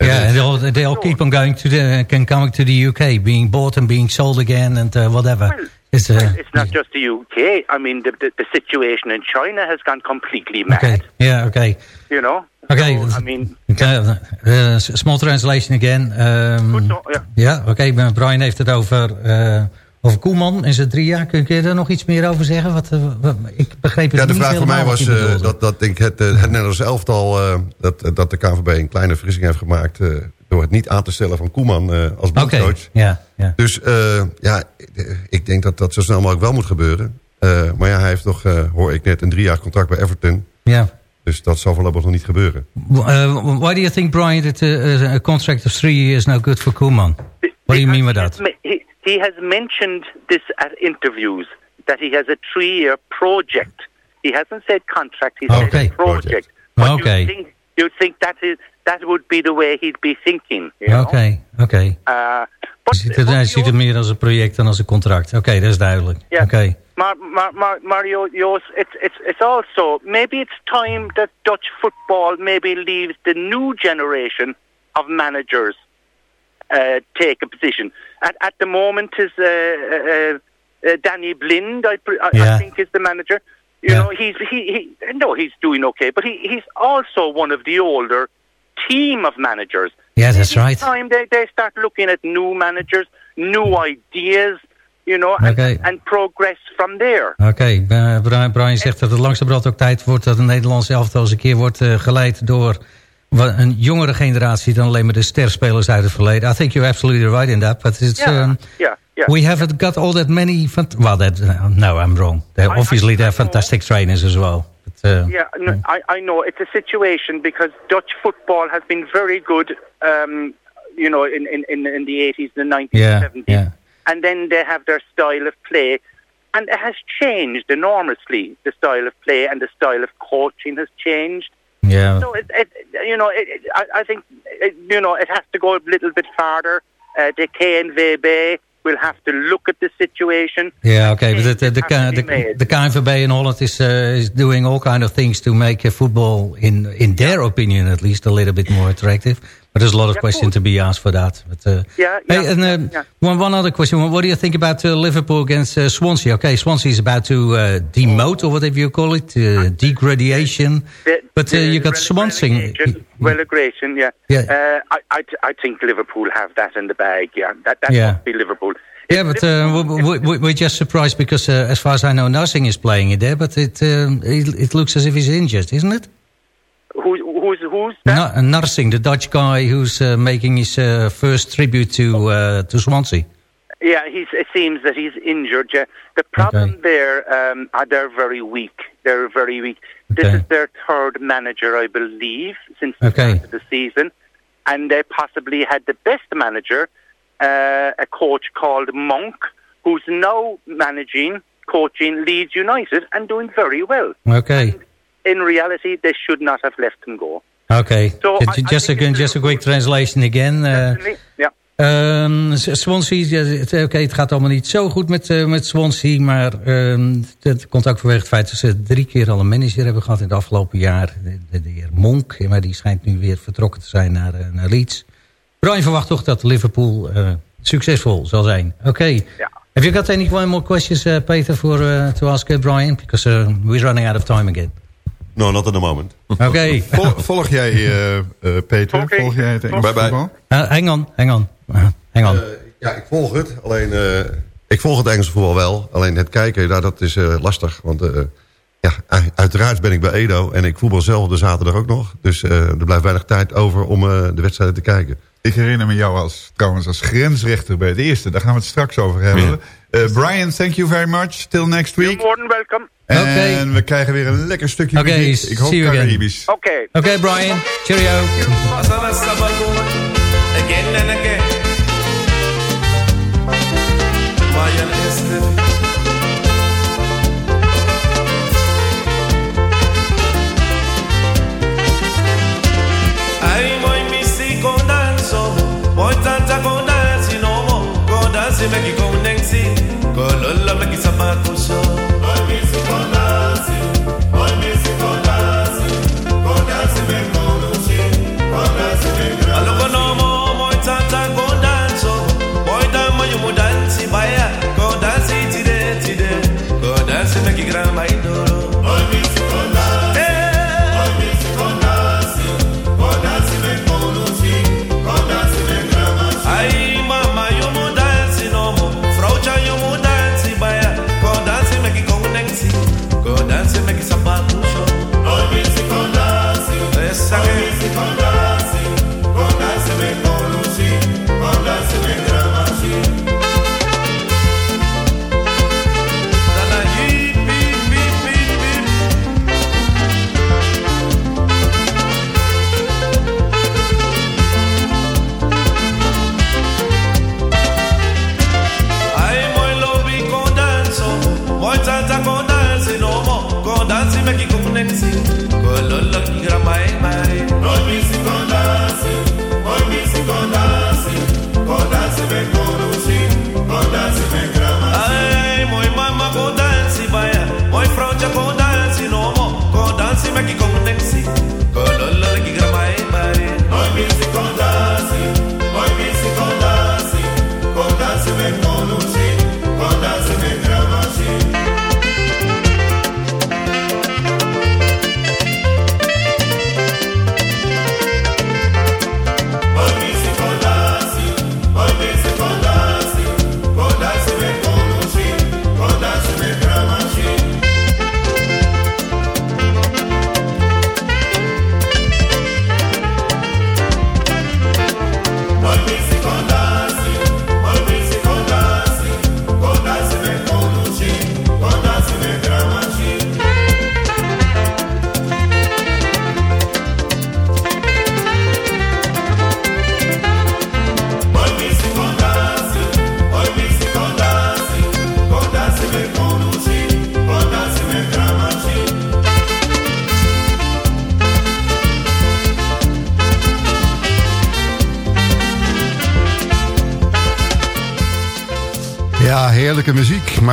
Yeah, and they'll, they'll keep on going to the, can coming to the UK, being bought and being sold again and uh, whatever. it's, uh, It's not just the UK. I mean, the, the, the situation in China has gone completely mad, okay, yeah, okay. you know? Okay, So, I mean, Okay, uh, small translation again. Um, so, yeah. ja, oké, maar Brian heeft het over uh, over Koeman en zijn drie jaar. Kun je daar nog iets meer over zeggen? Wat, eh, wat- ik begreep het Ja, de niet vraag voor mij was eh, dat, dat denk ik het, eh, het Nederlands elftal... eh, dat, dat de KVB een kleine vergissing heeft gemaakt... eh, door het niet aan te stellen van Koeman eh, als Oké, bondscoach. ja, ja. Dus eh, ja, ik denk dat dat zo snel mogelijk wel moet gebeuren. Eh, maar ja, hij heeft nog, eh, hoor ik net, een drie jaar contract bij Everton. ja. Dus dat zal voorlopig nog niet gebeuren. Uh, why do you think, Brian, that a contract of three years no good for Koeman? What do you mean by that? He, he has mentioned this at interviews that he has a three-year project. He hasn't said contract. He said Okay. project. But Okay. you think you think that is that would be the way he'd be thinking. You Oké, know? oké. Uh, Hij ziet het- Hij ziet het meer als een project dan als een contract. Oké, dat is duidelijk. Yeah. Oké. Mar- Mar- Mar- Mario, Jos, it's, it's, it's also, maybe it's time that Dutch football maybe leaves the new generation of managers take a position. At, at the moment is uh, uh, uh, Danny Blind, I, I, Yeah. I think is the manager. You Yeah. know, he's, he, he, no, he's doing okay, but he, he's also one of the older team of managers. Yeah, that's right. time they, they start looking at new managers, new ideas, you know, and, Okay. and progress from there. Oké, eh, Brian, Brian zegt dat het langzamerhand ook tijd wordt... dat de Nederlandse elftal eens een keer wordt eh, geleid door een jongere generatie... dan alleen maar de sterspelers uit het verleden. I think you're absolutely right in that. But it's, Yeah, um, yeah, yeah. we haven't got all that many... fant- well, that, uh, no, I'm wrong. They're, I- obviously, I they're fantastic trainers as well. But, uh, Yeah, no, I, I know it's a situation because Dutch football has been very good, um, you know, in, in, in, in the 80s, the 90s, Yeah, 70s. yeah. And then they have their style of play. And it has changed enormously. The style of play and the style of coaching has changed. Yeah. So, it, it, you know, it, it, I, I think, it, you know, it has to go a little bit farther. Uh, the KNVB will have to look at the situation. Yeah, okay. but the, the, the, Has to be the, made. the KNVB in Holland is, uh, is doing all kind of things to make uh, football, in, in their opinion at least, a little bit more attractive. But there's a lot of Yeah, questions to be asked for that. But, uh, Yeah, hey, yeah, and, uh, yeah. One, one other question. What do you think about uh, Liverpool against uh, Swansea? Okay, Swansea is about to uh, demote, or whatever you call it, uh, degradation. The- But the you got Swansea. Relegation, relegation, yeah. Yeah. Uh, I, I, I think Liverpool have that in the bag, yeah. That, that Yeah. must be Liverpool. Yeah, but uh, we, we're just surprised because, uh, as far as I know, nothing is playing it there. But it, um, it, it looks as if he's injured, isn't it? Who, who's, who's that? Na Narsing, the Dutch guy who's uh, making his uh, first tribute to uh, to Swansea. Yeah, he's, it seems that he's injured. Yeah. The problem Okay. there, um, are they're very weak. They're very weak. This Okay. is their third manager, I believe, since the Okay. start of the season. And they possibly had the best manager, uh, a coach called Monk, who's now managing, coaching Leeds United and doing very well. Okay, In reality, they should not have let him go. okay. So, Ju- I- I just just a quick translation again. Uh, yeah. um, Swansea, het- oké, het gaat allemaal niet zo goed met, uh, met Swansea, maar um, dat komt ook vanwege het feit dat ze drie keer al een manager hebben gehad in het afgelopen jaar. De, de, de heer Monk, maar die schijnt nu weer vertrokken te zijn naar, uh, naar Leeds. Brian verwacht toch dat Liverpool uh, succesvol zal zijn. Oké. Okay. Ja. Have you got any more questions, Peter, for, uh, to ask Brian? Because uh, we're running out of time again. No, not at the moment. Oké. Vol- volg jij, eh, eh, Peter, volg jij het Engels Bye bye. voetbal? Uh, hang on, hang on. Uh, hang on. Eh, ja, ik volg het. Alleen, eh, ik volg het Engelse voetbal wel. Alleen het kijken, nou, dat is eh, lastig. Want eh, ja, uiteraard ben ik bij Edo. En ik voetbal zelf de zaterdag ook nog. Dus eh, er blijft weinig tijd over om eh, de wedstrijden te kijken. Ik herinner me jou als, trouwens als grensrechter bij het eerste. Daar gaan we het straks over hebben. Eh, Brian, thank you very much. Till next You're week. more than welcome. En Oké. we krijgen weer een lekker stukje Oké, muziek. Ik hoop. Caribisch. Okay. Oké, Brian. Cheerio. Again and again. Con danzi me ki con nensi, con lola me ki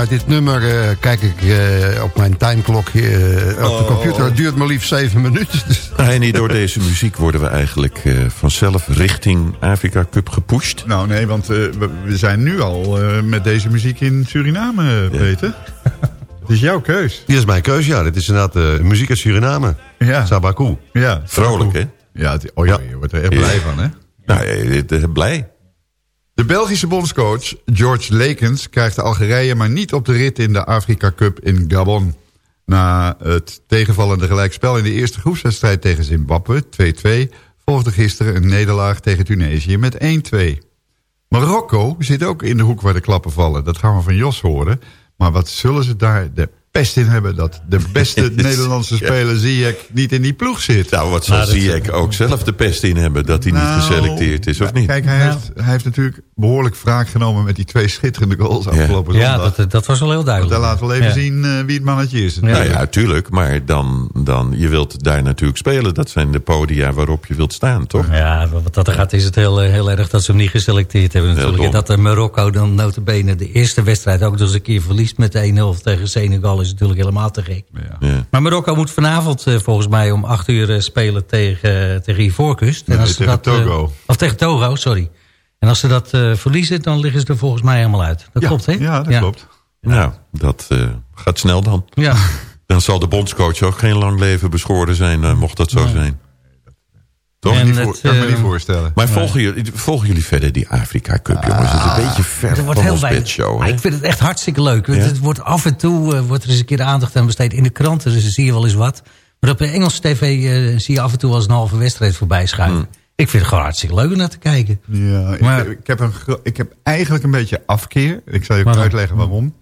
dit nummer, eh, kijk ik eh, op mijn timeklokje eh, op de Oh. computer... het duurt maar liefst zeven minuten. En niet door deze muziek worden we eigenlijk eh, vanzelf richting Afrika Cup gepusht. Nou nee, want eh, we, we zijn nu al eh, met deze muziek in Suriname, Peter. Het is jouw keus. Dit is mijn keuze, ja. Dit is inderdaad eh, muziek uit Suriname. Ja. Sabaku. Ja. Vrolijk, hè? Ja, het- oh ja, je wordt er echt blij van, hè? Nou, blij. De Belgische bondscoach George Lekens krijgt Algerije maar niet op de rit in de Afrika Cup in Gabon. Na het tegenvallende gelijkspel in de eerste groepswedstrijd tegen Zimbabwe, 2-2, volgde gisteren een nederlaag tegen Tunesië met 1-2. Marokko zit ook in de hoek waar de klappen vallen. Dat gaan we van Jos horen. Maar wat zullen ze daar de pest in hebben... dat de beste Nederlandse speler Ziyech niet in die ploeg zit? Nou, wat zal Nou, Ziyech ook zelf de pest in hebben... dat hij Nou, niet geselecteerd is, of niet? Kijk, hij, Nou. heeft, hij heeft natuurlijk behoorlijk wraak genomen... met die twee schitterende goals afgelopen Ja, zondag. dat, dat was wel heel Want duidelijk. daar laten we wel even Ja. zien eh, wie het mannetje is. Nou ja, tuurlijk. Maar dan, dan, je wilt daar natuurlijk spelen. Dat zijn de podia waarop je wilt staan, toch? Ja, wat dat er gaat is het heel, eh, heel erg dat ze hem niet geselecteerd hebben natuurlijk. dat eh, Marokko dan notabene de eerste wedstrijd ook nog eens een keer verliest met 1-0 tegen Senegal is natuurlijk helemaal te gek. Ja. Maar Marokko moet vanavond eh, volgens mij om 8 uur eh, spelen tegen, eh, tegen Ivoorkust. Nee, ze tegen dat, Togo. of tegen Togo, sorry. En als ze dat eh, verliezen, dan liggen ze er volgens mij helemaal uit. Dat ja, klopt, hè? Ja, dat klopt. Nou, dat eh, gaat snel dan. Ja. Dan zal de bondscoach ook geen lang leven beschoren zijn, eh, mocht dat zo zijn. Toch? En Niet het, kan ik me eh, niet voorstellen. Maar volgen jullie, volgen jullie verder die Afrika Cup, jongens? Het is een beetje ver Er wordt van heel ons bedshow, hè? ik vind het echt hartstikke leuk. Ja? Het wordt af en toe eh, wordt er eens een keer de aandacht aan besteed in de kranten. Dus dan zie je wel eens wat. Maar op de Engelse tv eh, zie je af en toe eens een halve wedstrijd voorbij schuiven. Hmm. Ik vind het gewoon hartstikke leuk om naar te kijken. Ja, ik, Maar- ik, heb een, ik heb eigenlijk een beetje afkeer. Ik zal je ook uitleggen waarom.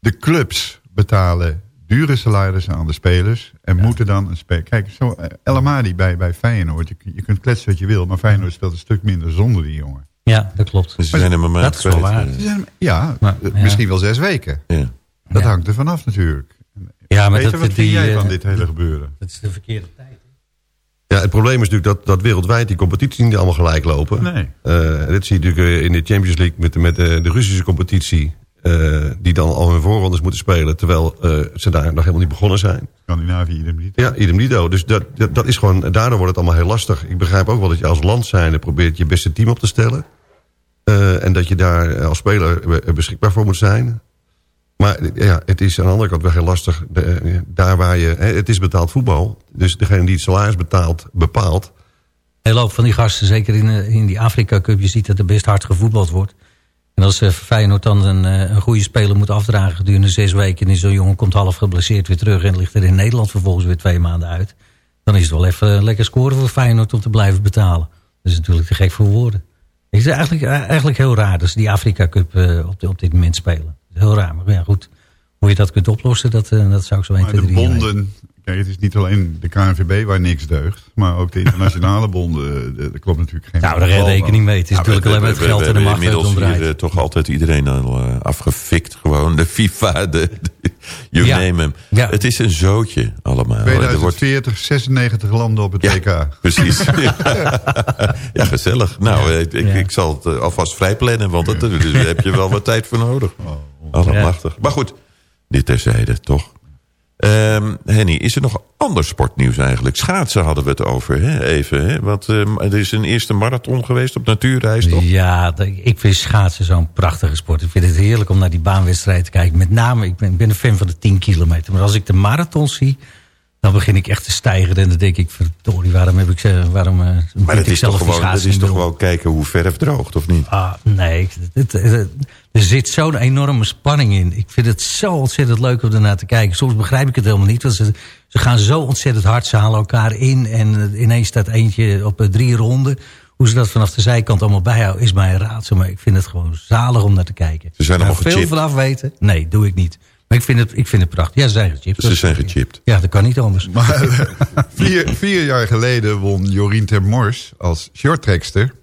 De clubs betalen dure salarissen aan de spelers. En moeten dan een speler... Kijk, zo eh, El Amadi bij, bij Feyenoord. Je, je kunt kletsen wat je wil. Maar Feyenoord speelt een stuk minder zonder die jongen. Ja, dat klopt. Dus ze zijn hem maand Dat is wel waar. eh. Ze zijn- Ja, Maar, eh, ja. misschien wel zes weken. Ja. Dat Ja. hangt er vanaf natuurlijk. Ja, maar Peter, dat, wat vind die, jij van dit hele gebeuren? dat is de verkeerde tijd. Ja, het probleem is natuurlijk dat, dat wereldwijd die competities niet allemaal gelijk lopen. Nee. Eh, dit zie je natuurlijk in de Champions League met, de- met de, de Russische competitie. Eh, die dan al hun voorrondes moeten spelen. Terwijl eh, ze daar nog helemaal niet begonnen zijn. Scandinavië, idem niet. Ja, idem dito. Dus dat, dat, dat is gewoon, daardoor wordt het allemaal heel lastig. Ik begrijp ook wel dat je als land zijnde probeert je beste team op te stellen. Eh, en dat je daar als speler beschikbaar voor moet zijn. Maar ja, het is aan de andere kant wel heel lastig. De, daar waar je, hè, het is betaald voetbal. Dus degene die het salaris betaalt, bepaalt. Een hele hoop van die gasten, zeker in, in die Afrika Cup, je ziet dat er best hard gevoetbald wordt. En als eh, Feyenoord dan een, eh, een goede speler moet afdragen gedurende zes weken... en zo'n jongen komt half geblesseerd weer terug... en ligt er in Nederland vervolgens weer twee maanden uit... dan is het wel even lekker scoren voor Feyenoord om te blijven betalen. Dat is natuurlijk te gek voor woorden. Het is eigenlijk, eh, eigenlijk heel raar dat ze die Afrika Cup op, op dit moment spelen. Heel raar, maar ja goed. Hoe je dat kunt oplossen, dat, dat zou ik zo 1, Maar 2, de 3 niet weten. bonden... Kijk, het is niet alleen de KNVB waar niks deugt. Maar ook de internationale bonden. Er klopt natuurlijk geen... Nou, daar geval reken van. niet mee. Het is Ja, natuurlijk we- alleen maar het geld we en de macht dat inmiddels hier eh, toch altijd iedereen al eh, afgefikt. Gewoon de FIFA, de, de- you Ja. name hem. Ja. Het is een zootje allemaal. Er wordt 2040, 96 landen op het Ja. WK. Precies. ja, gezellig. Nou, eh, ik, ik zal het alvast vrij plannen, want dat, dus daar heb je wel wat tijd voor nodig. Allemachtig. Maar goed, dit terzijde, toch? Ehm Henny, is er nog ander sportnieuws eigenlijk? Schaatsen hadden we het over, hè? even. Hè? Want eh, er is een eerste marathon geweest op natuurreis, toch? Ja, ik vind schaatsen zo'n prachtige sport. Ik vind het heerlijk om naar die baanwedstrijd te kijken. Met name, ik ben, ik ben een fan van de 10 kilometer. Maar als ik de marathon zie, dan begin ik echt te stijgen. En dan denk ik, verdorie, waarom heb ik ze... Waarom, eh, Maar dat ik is, toch gewoon, dat is toch gewoon kijken hoe verf droogt, of niet? Ah, nee, het- het- het- er zit zo'n enorme spanning in. Ik vind het zo ontzettend leuk om ernaar te kijken. Soms begrijp ik het helemaal niet. Want ze, ze gaan zo ontzettend hard. Ze halen elkaar in. En eh, ineens staat eentje op eh, drie ronden. Hoe ze dat vanaf de zijkant allemaal bijhouden is mij een raadsel. Maar ik vind het gewoon zalig om naar te kijken. Ze zijn allemaal veel gechipt. vanaf weten? Nee, doe ik niet. Maar ik vind het, ik vind het prachtig. Ja, ze zijn gechipt. Ze zijn gechipt. Ja, dat kan niet anders. Maar vier, vier jaar geleden won Jorien ter Mors als shorttrekster...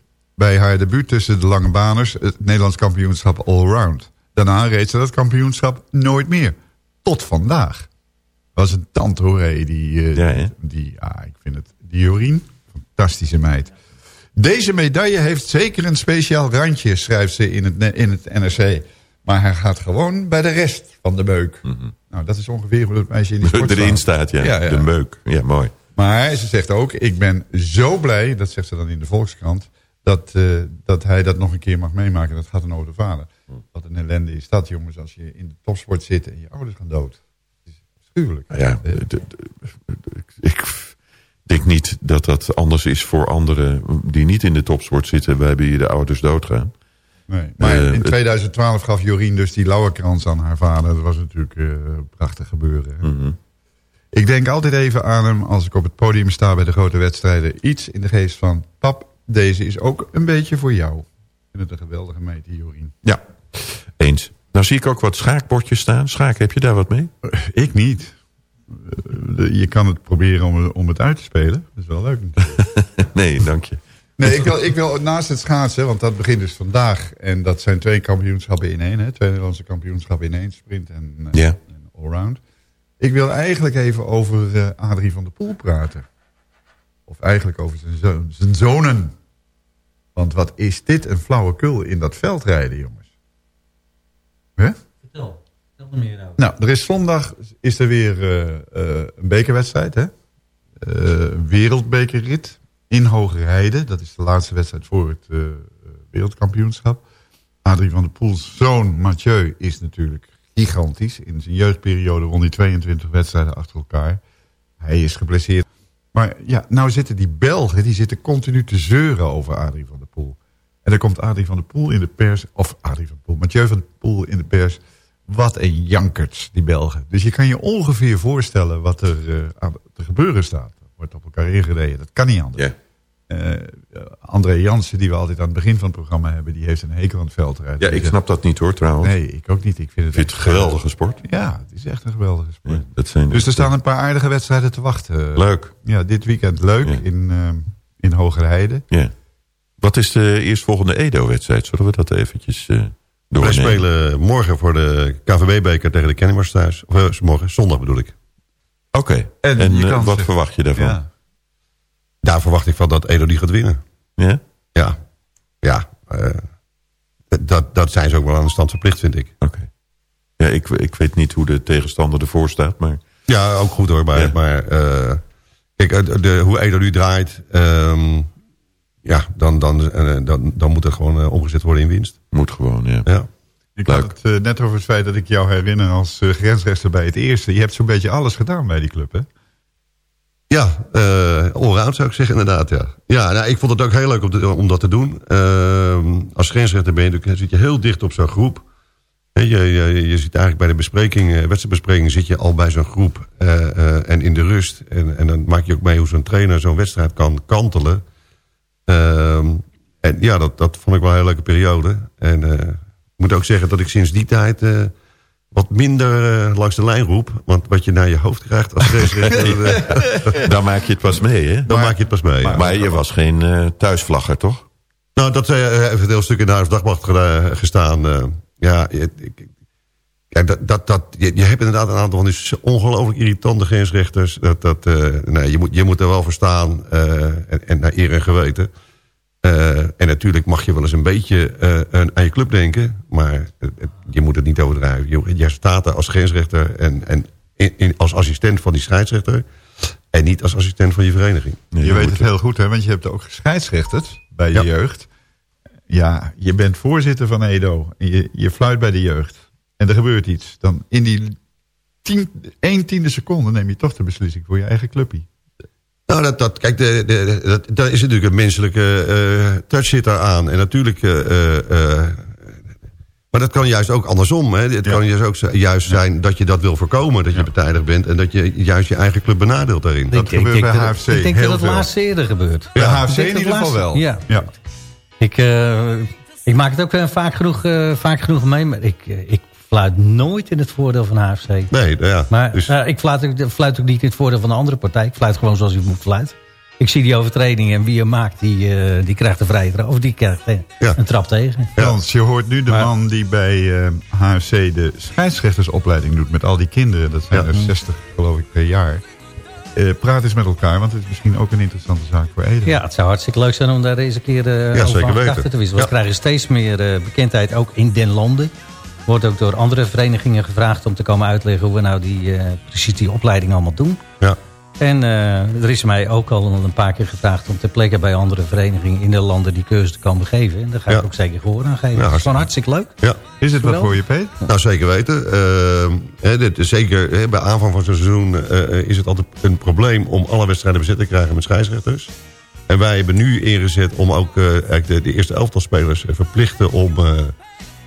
bij haar debuut tussen de lange baners... het Nederlands kampioenschap Allround. Daarna reed ze dat kampioenschap nooit meer. Tot vandaag. was een tante hoor, hé, die, eh, Ja, die, ah, ik vind het, die Jorien, fantastische meid. Deze medaille heeft zeker een speciaal randje, schrijft ze in het, in het NRC. Maar hij gaat gewoon bij de rest van de beuk. Nou, dat is ongeveer hoe dat meisje in die sport Erin staat, ja. Ja, ja. De meuk. Ja, mooi. Maar ze zegt ook, ik ben zo blij, dat zegt ze dan in de Volkskrant... dat, eh, dat hij dat nog een keer mag meemaken. Dat gaat dan over de vader. Wat een ellende is dat, jongens, als je in de topsport zit... en je ouders gaan dood. Het is afschuwelijk. Nou ja, de- ik denk niet dat dat anders is voor anderen die niet in de topsport zitten... waarbij je de ouders doodgaan. Nee. Maar Eh, in het- 2012 gaf Jorien dus die lauwerkrans aan haar vader. Dat was natuurlijk eh, een prachtig gebeuren. Mhm. Ik denk altijd even aan hem als ik op het podium sta bij de grote wedstrijden. Iets in de geest van, pap, deze is ook een beetje voor jou. Ik vind het een geweldige meid, Jorien. Ja, eens. Nou zie ik ook wat schaakbordjes staan. Schaak, heb je daar wat mee? Ik niet. Eh, Je kan het proberen om, om het uit te spelen. Dat is wel leuk nee, dank je. Nee, ik wil, ik wil naast het schaatsen, want dat begint dus vandaag. En dat zijn twee kampioenschappen in één. Hè? Twee Nederlandse kampioenschappen in één. Sprint en, eh, en allround. Ik wil eigenlijk even over eh, Adrie van der Poel praten. Of eigenlijk over zijn, zoon, zijn zonen. Want wat is dit een flauwekul in dat veld rijden, jongens. Hè? Vertel. Vertel er meer over. Nou, er is zondag is er weer eh, eh, een bekerwedstrijd, hè? Eh, wereldbekerrit in Hogerheide. Dat is de laatste wedstrijd voor het wereldkampioenschap. Adrie van der Poels zoon Mathieu is natuurlijk gigantisch. In zijn jeugdperiode won hij 22 wedstrijden achter elkaar. Hij is geblesseerd. Maar ja, nou zitten die Belgen, die zitten continu te zeuren over Adrie van. En dan komt Adrie van der Poel in de pers, of Adrie van der Poel, Mathieu van der Poel in de pers. Wat een jankerts, die Belgen. Dus je kan je ongeveer voorstellen wat er eh, aan te gebeuren staat. Er wordt op elkaar ingereden, dat kan niet anders. Eh, André Jansen, die we altijd aan het begin van het programma hebben... die heeft een hekel aan het veld rijden. Ja, ik snap dat niet hoor trouwens. Nee, ik ook niet. Ik vind het vind een geweldige sport. Ja, het is echt een geweldige sport. Ja, dat zijn Dus er staan een paar aardige wedstrijden te wachten. Leuk. Ja, dit weekend leuk Ja. in, uh, in Hogerheide. Ja. Wat is de eerstvolgende Edo-wedstrijd? Zullen we dat eventjes eh Wij spelen morgen voor de KVB-beker tegen de Kennemers thuis. Of eh, morgen, zondag bedoel ik. Oké. En eh, wat verwacht je daarvan? Ja. Daar verwacht ik van dat Edo die gaat winnen. Ja? Ja, ja eh, dat, dat zijn ze ook wel aan de stand verplicht, vind ik. Oké. Ja, ik, ik weet niet hoe de tegenstander ervoor staat, maar... Ja, ook goed hoor. Maar, Ja. maar eh, kijk, de, hoe Edo nu draait... ehm, ja, dan, dan, eh, dan, dan moet het gewoon eh, omgezet worden in winst. Moet gewoon, ja. Ja. Ik Leuk. had het eh, net over het feit dat ik jou herinner als grensrechter bij het eerste. Je hebt zo'n beetje alles gedaan bij die club, hè? Ja, eh allround zou ik zeggen inderdaad, ja. Ja, nou, ik vond het ook heel leuk om, te- om dat te doen. Ehm, als grensrechter ben je natuurlijk, zit je heel dicht op zo'n groep. Hè, Je, je, je zit eigenlijk bij de bespreking, eh, wedstrijdbespreking zit je al bij zo'n groep. eh, eh, en in de rust. En, en dan maak je ook mee hoe zo'n trainer zo'n wedstrijd kan kantelen. Ehm, en ja, dat, dat vond ik wel een hele leuke periode. En eh, ik moet ook zeggen dat ik sinds die tijd... eh, wat minder eh, langs de lijn roep. Want wat je naar je hoofd krijgt als grensrechter... eh, Dan maak je het pas mee, hè? dan maak je het pas mee. ja. Maar je was geen eh, thuisvlagger, toch? Nou, dat eh, heeft een heel stuk in de Huisdagblad geda- gestaan. eh. ja, ik- ja, dat, dat, dat, je, je hebt inderdaad een aantal van die ongelooflijk irritante grensrechters. Dat, dat, eh, nee, je, moet, je moet er wel voor staan eh, en, en naar eer en geweten. Eh, en natuurlijk mag je wel eens een beetje aan je club denken. Maar je moet het niet overdrijven. Je, je staat er als grensrechter en, en in, in- als assistent van die scheidsrechter. En niet als assistent van je vereniging. Nee, je weet het heel goed, hè? Want je hebt ook scheidsrechters bij de Ja. jeugd. Ja, je bent voorzitter van Edo. En je, je fluit bij de jeugd. En er gebeurt iets. Dan in die tien, één tiende seconde neem je toch de beslissing voor je eigen clubje. Nou, dat, dat, kijk, de, de, dat, daar is natuurlijk een menselijke eh touch zit daar aan. En natuurlijk... eh, eh, maar dat kan juist ook andersom. Hè. Het Ja. kan juist ook juist zijn dat je dat wil voorkomen. Dat je partijdig bent. En dat je juist je eigen club benadeelt daarin. Dat gebeurt denk bij dat- HFC Ik denk heel dat het veel. laatste eerder gebeurt. Bij Ja, HFC ik in dat ieder geval laatste- wel. ja. ja. Ik, eh, ik maak het ook vaak, genoeg, eh, vaak genoeg mee, maar ik, ik fluit nooit in het voordeel van HFC. Nee, nou ja. Maar dus, eh, ik fluit ook, fluit ook niet in het voordeel van de andere partij. Ik fluit gewoon zoals ik moet fluiten. Ik zie die overtreding en wie hem maakt, die, eh, die krijgt een vrije trap. Of die krijgt eh, Ja. een trap tegen. Frans, je hoort nu de Maar- man die bij eh, HFC de scheidsrechtersopleiding doet... met al die kinderen, dat zijn Ja. er 60 geloof ik per jaar. Eh, praat eens met elkaar, want het is misschien ook een interessante zaak voor Ede. Ja, het zou hartstikke leuk zijn om daar eens een keer eh Ja, over zeker van weten. gedachten te wisselen. We Ja. krijgen steeds meer eh, bekendheid, ook in den landen. Wordt ook door andere verenigingen gevraagd om te komen uitleggen... hoe we nou die, eh, precies die opleiding allemaal doen. Ja. En eh, er is mij ook al een paar keer gevraagd... om ter plekke bij andere verenigingen in de landen die cursus te komen geven. En daar ga ik Ja. ook zeker gehoor aan geven. Ja, dat is gewoon hartstikke leuk. Ja. Is het wat voor je, Peet? Nou, zeker weten. Ehm, hè, dit is zeker hè, bij aanvang van zo'n seizoen eh, is het altijd een probleem om alle wedstrijden bezet te krijgen met scheidsrechters. En wij hebben nu ingezet om ook eh, eigenlijk de, de eerste elftalspelers eh, verplichten om eh,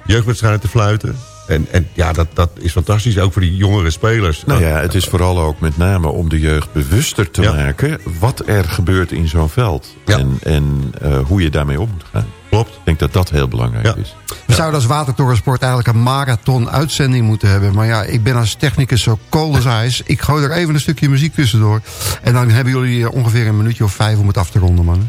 jeugdwedstrijden te fluiten. En, en ja, dat, dat is fantastisch, ook voor die jongere spelers. Nou ja, het is vooral ook met name om de jeugd bewuster te Ja. maken... wat er gebeurt in zo'n veld. Ja. En, en eh, hoe je daarmee om moet gaan. Klopt. Ik denk dat dat heel belangrijk Ja. is. We zouden als Watertorensport eigenlijk een marathon-uitzending moeten hebben. Maar ja, ik ben als technicus zo cold as ijs. Ik gooi er even een stukje muziek tussendoor. En dan hebben jullie eh, ongeveer een minuutje of vijf om het af te ronden, man.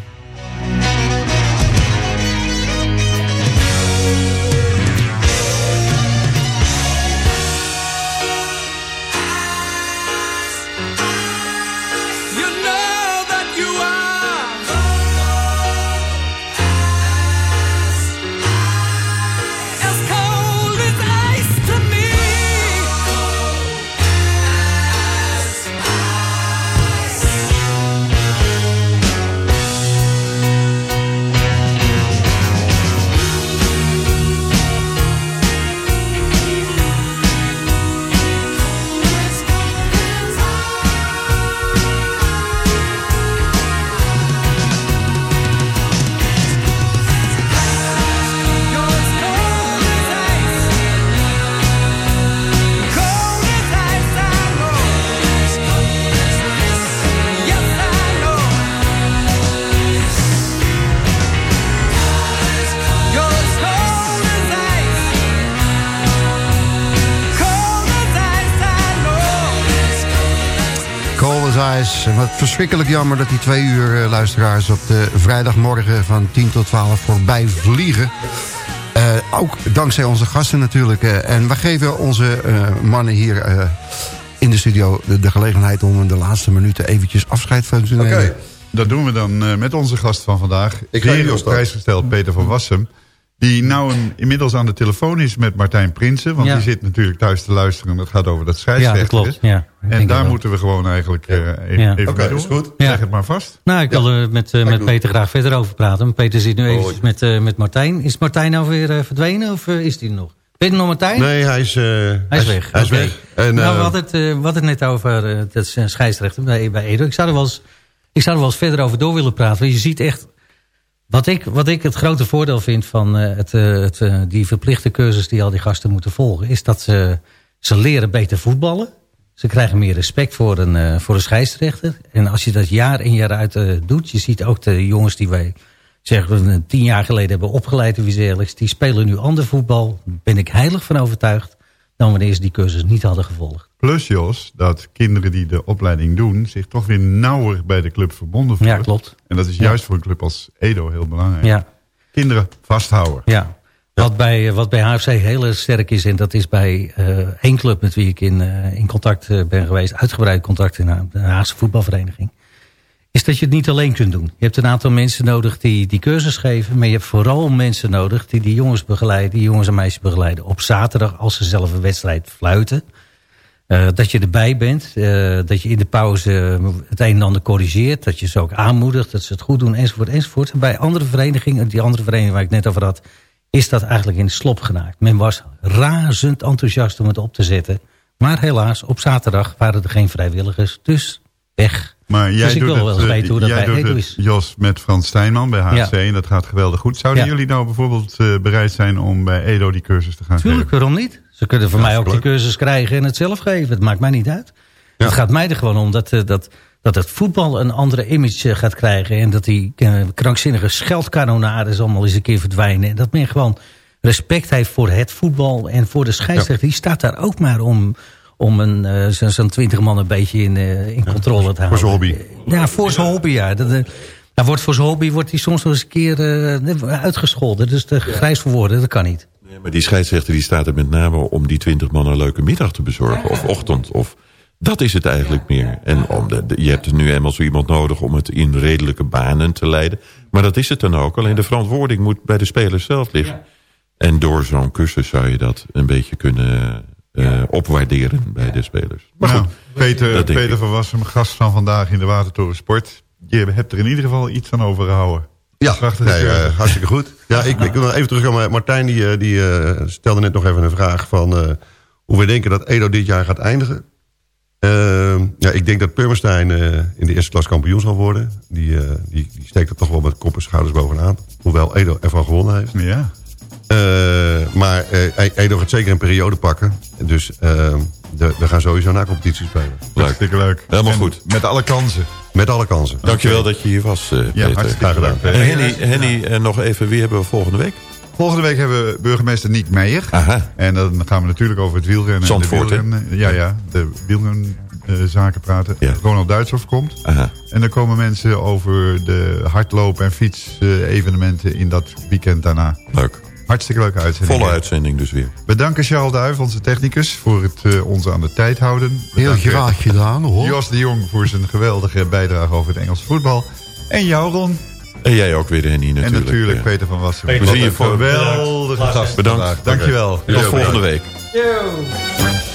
En wat verschrikkelijk jammer dat die twee uur eh, luisteraars... op de vrijdagmorgen van 10 tot 12 voorbij vliegen. Eh, ook dankzij onze gasten natuurlijk. eh. en we geven onze eh, mannen hier eh, in de studio de, de gelegenheid... om in de laatste minuten eventjes afscheid van te nemen. Oké. Dat doen we dan eh, met onze gast van vandaag. Ik ga Zeer hier op staan. prijs gesteld, Peter van Wassem. Die nou een, inmiddels aan de telefoon is met Martijn Prinsen. Want Ja. die zit natuurlijk thuis te luisteren. En dat gaat over dat Ja, scheidsrechter. dat klopt. Ja, ik En daar moeten we gewoon eigenlijk eh, even, Ja. even door. is goed. Ja. Zeg het maar vast. Nou, ik wil er met, eh, met. Peter graag verder over praten. Peter zit nu even met, eh, met Martijn. Is Martijn nou weer eh, verdwenen of eh, is hij er nog? Ben je nog Martijn? Nee, hij is, eh, Hij is weg. Hij is weg. En, nou, eh, we hadden het, eh, we hadden het net over eh, dat eh, scheidsrechter bij, bij Edo. Ik zou, er wel eens, ik zou er wel eens verder over door willen praten. Want je ziet echt... Wat ik, wat ik het grote voordeel vind van eh, het, eh, het, eh, die verplichte cursus die al die gasten moeten volgen... is dat ze, ze leren beter voetballen. Ze krijgen meer respect voor een, voor een scheidsrechter. En als je dat jaar in jaar uit doet... je ziet ook de jongens die wij zeg, we tien jaar geleden hebben opgeleid... die spelen nu ander voetbal. Daar ben ik heilig van overtuigd... dan wanneer ze die cursus niet hadden gevolgd. Plus, Jos, dat kinderen die de opleiding doen... zich toch weer nauwer bij de club verbonden voelen. Ja, klopt. En dat is Ja. juist voor een club als Edo heel belangrijk. Ja. Kinderen vasthouden. Ja. Wat, bij, wat bij HFC heel sterk is, en dat is bij eh, één club met wie ik in, eh, in contact eh, ben geweest, uitgebreid contact in de Haagse voetbalvereniging, is dat je het niet alleen kunt doen. Je hebt een aantal mensen nodig die die cursus geven, maar je hebt vooral mensen nodig die die jongens begeleiden, die jongens en meisjes begeleiden op zaterdag als ze zelf een wedstrijd fluiten. Eh, dat je erbij bent, eh, dat je in de pauze het een en ander corrigeert, dat je ze ook aanmoedigt, dat ze het goed doen, enzovoort, enzovoort. En bij andere verenigingen, die andere vereniging waar ik net over had, is dat eigenlijk in slop geraakt. Men was razend enthousiast om het op te zetten. Maar helaas, op zaterdag waren er geen vrijwilligers, dus weg. Maar jij dus ik doet wil wel eens eh, weten hoe dat bij doet het, is. Jos, met Frans Stijnman bij HFC. En dat gaat geweldig goed. Zouden Ja. jullie nou bijvoorbeeld eh, bereid zijn om bij Edo die cursus te gaan Tuurlijk, geven? waarom niet? Ze kunnen van mij ook die cursus krijgen en het zelf geven. Het maakt mij niet uit. Het gaat mij er gewoon om dat, eh, dat, dat het voetbal een andere image gaat krijgen. En dat die krankzinnige scheldkanonades allemaal eens een keer verdwijnen. En dat men gewoon respect heeft voor het voetbal en voor de scheidsrechter. Die staat daar ook maar om, om een, eh, zo- zo'n twintig man een beetje in, eh, in controle te houden. Voor zijn hobby. Ja, voor zijn hobby, ja. Dat, eh, daar wordt voor zijn hobby wordt hij soms nog eens een keer eh, uitgescholden. Dus te grijs voor woorden, dat kan niet. Ja, maar die scheidsrechter die staat er met name om die twintig man een leuke middag te bezorgen. Of ochtend. Of, dat is het eigenlijk meer. En om de, de- je hebt er nu eenmaal zo iemand nodig om het in redelijke banen te leiden. Maar dat is het dan ook. Alleen de verantwoording moet bij de spelers zelf liggen. En door zo'n cursus zou je dat een beetje kunnen eh, opwaarderen bij de spelers. Maar Nou, goed, Peter, Peter ik. van Wassem, gast van vandaag in de Watertoren Sport. Je hebt er in ieder geval iets van overgehouden. Ja, Prachtig. nee, eh, hartstikke goed. Ja, ik, ik wil nog even terugkomen. Martijn die, eh, die stelde net nog even een vraag van... eh, hoe we denken dat Edo dit jaar gaat eindigen. Eh, ja, ik denk dat Purmerstein eh, in de eerste klas kampioen zal worden. Die, eh, die, die steekt er toch wel met kop en schouders bovenaan. Hoewel Edo ervan gewonnen heeft. Ja. Eh, maar eh, Edo gaat zeker een periode pakken. Dus eh, de, we gaan sowieso na competitie spelen. Hartstikke leuk. Helemaal En goed. Met alle kansen. Met alle kansen. Dankjewel dat je hier was, eh, Ja, Peter. hartstikke Graag gedaan. leuk. En Henny, Henny eh, nog even, wie hebben we volgende week? Volgende week hebben we burgemeester Niek Meijer. Aha. En dan gaan we natuurlijk over het wielrennen. en de wielrennen, Ja, ja. De wielrenzaken praten. Ja. Ronald Duitshoff komt. Aha. En dan komen mensen over de hardlopen- en fiets-evenementen in dat weekend daarna. Leuk. Hartstikke leuke uitzending. Volle uitzending dus weer. Bedanken Charles Duif, onze technicus, voor het eh, ons aan de tijd houden. Heel graag gedaan hoor. Jos de Jong voor zijn geweldige bijdrage over het Engels voetbal. En jou Ron. En jij ook weer, Henny, natuurlijk. En natuurlijk Ja. Peter van Wassen. We zien je een voor- geweldige gast. Bedankt. Dankjewel. Tot volgende week. Tot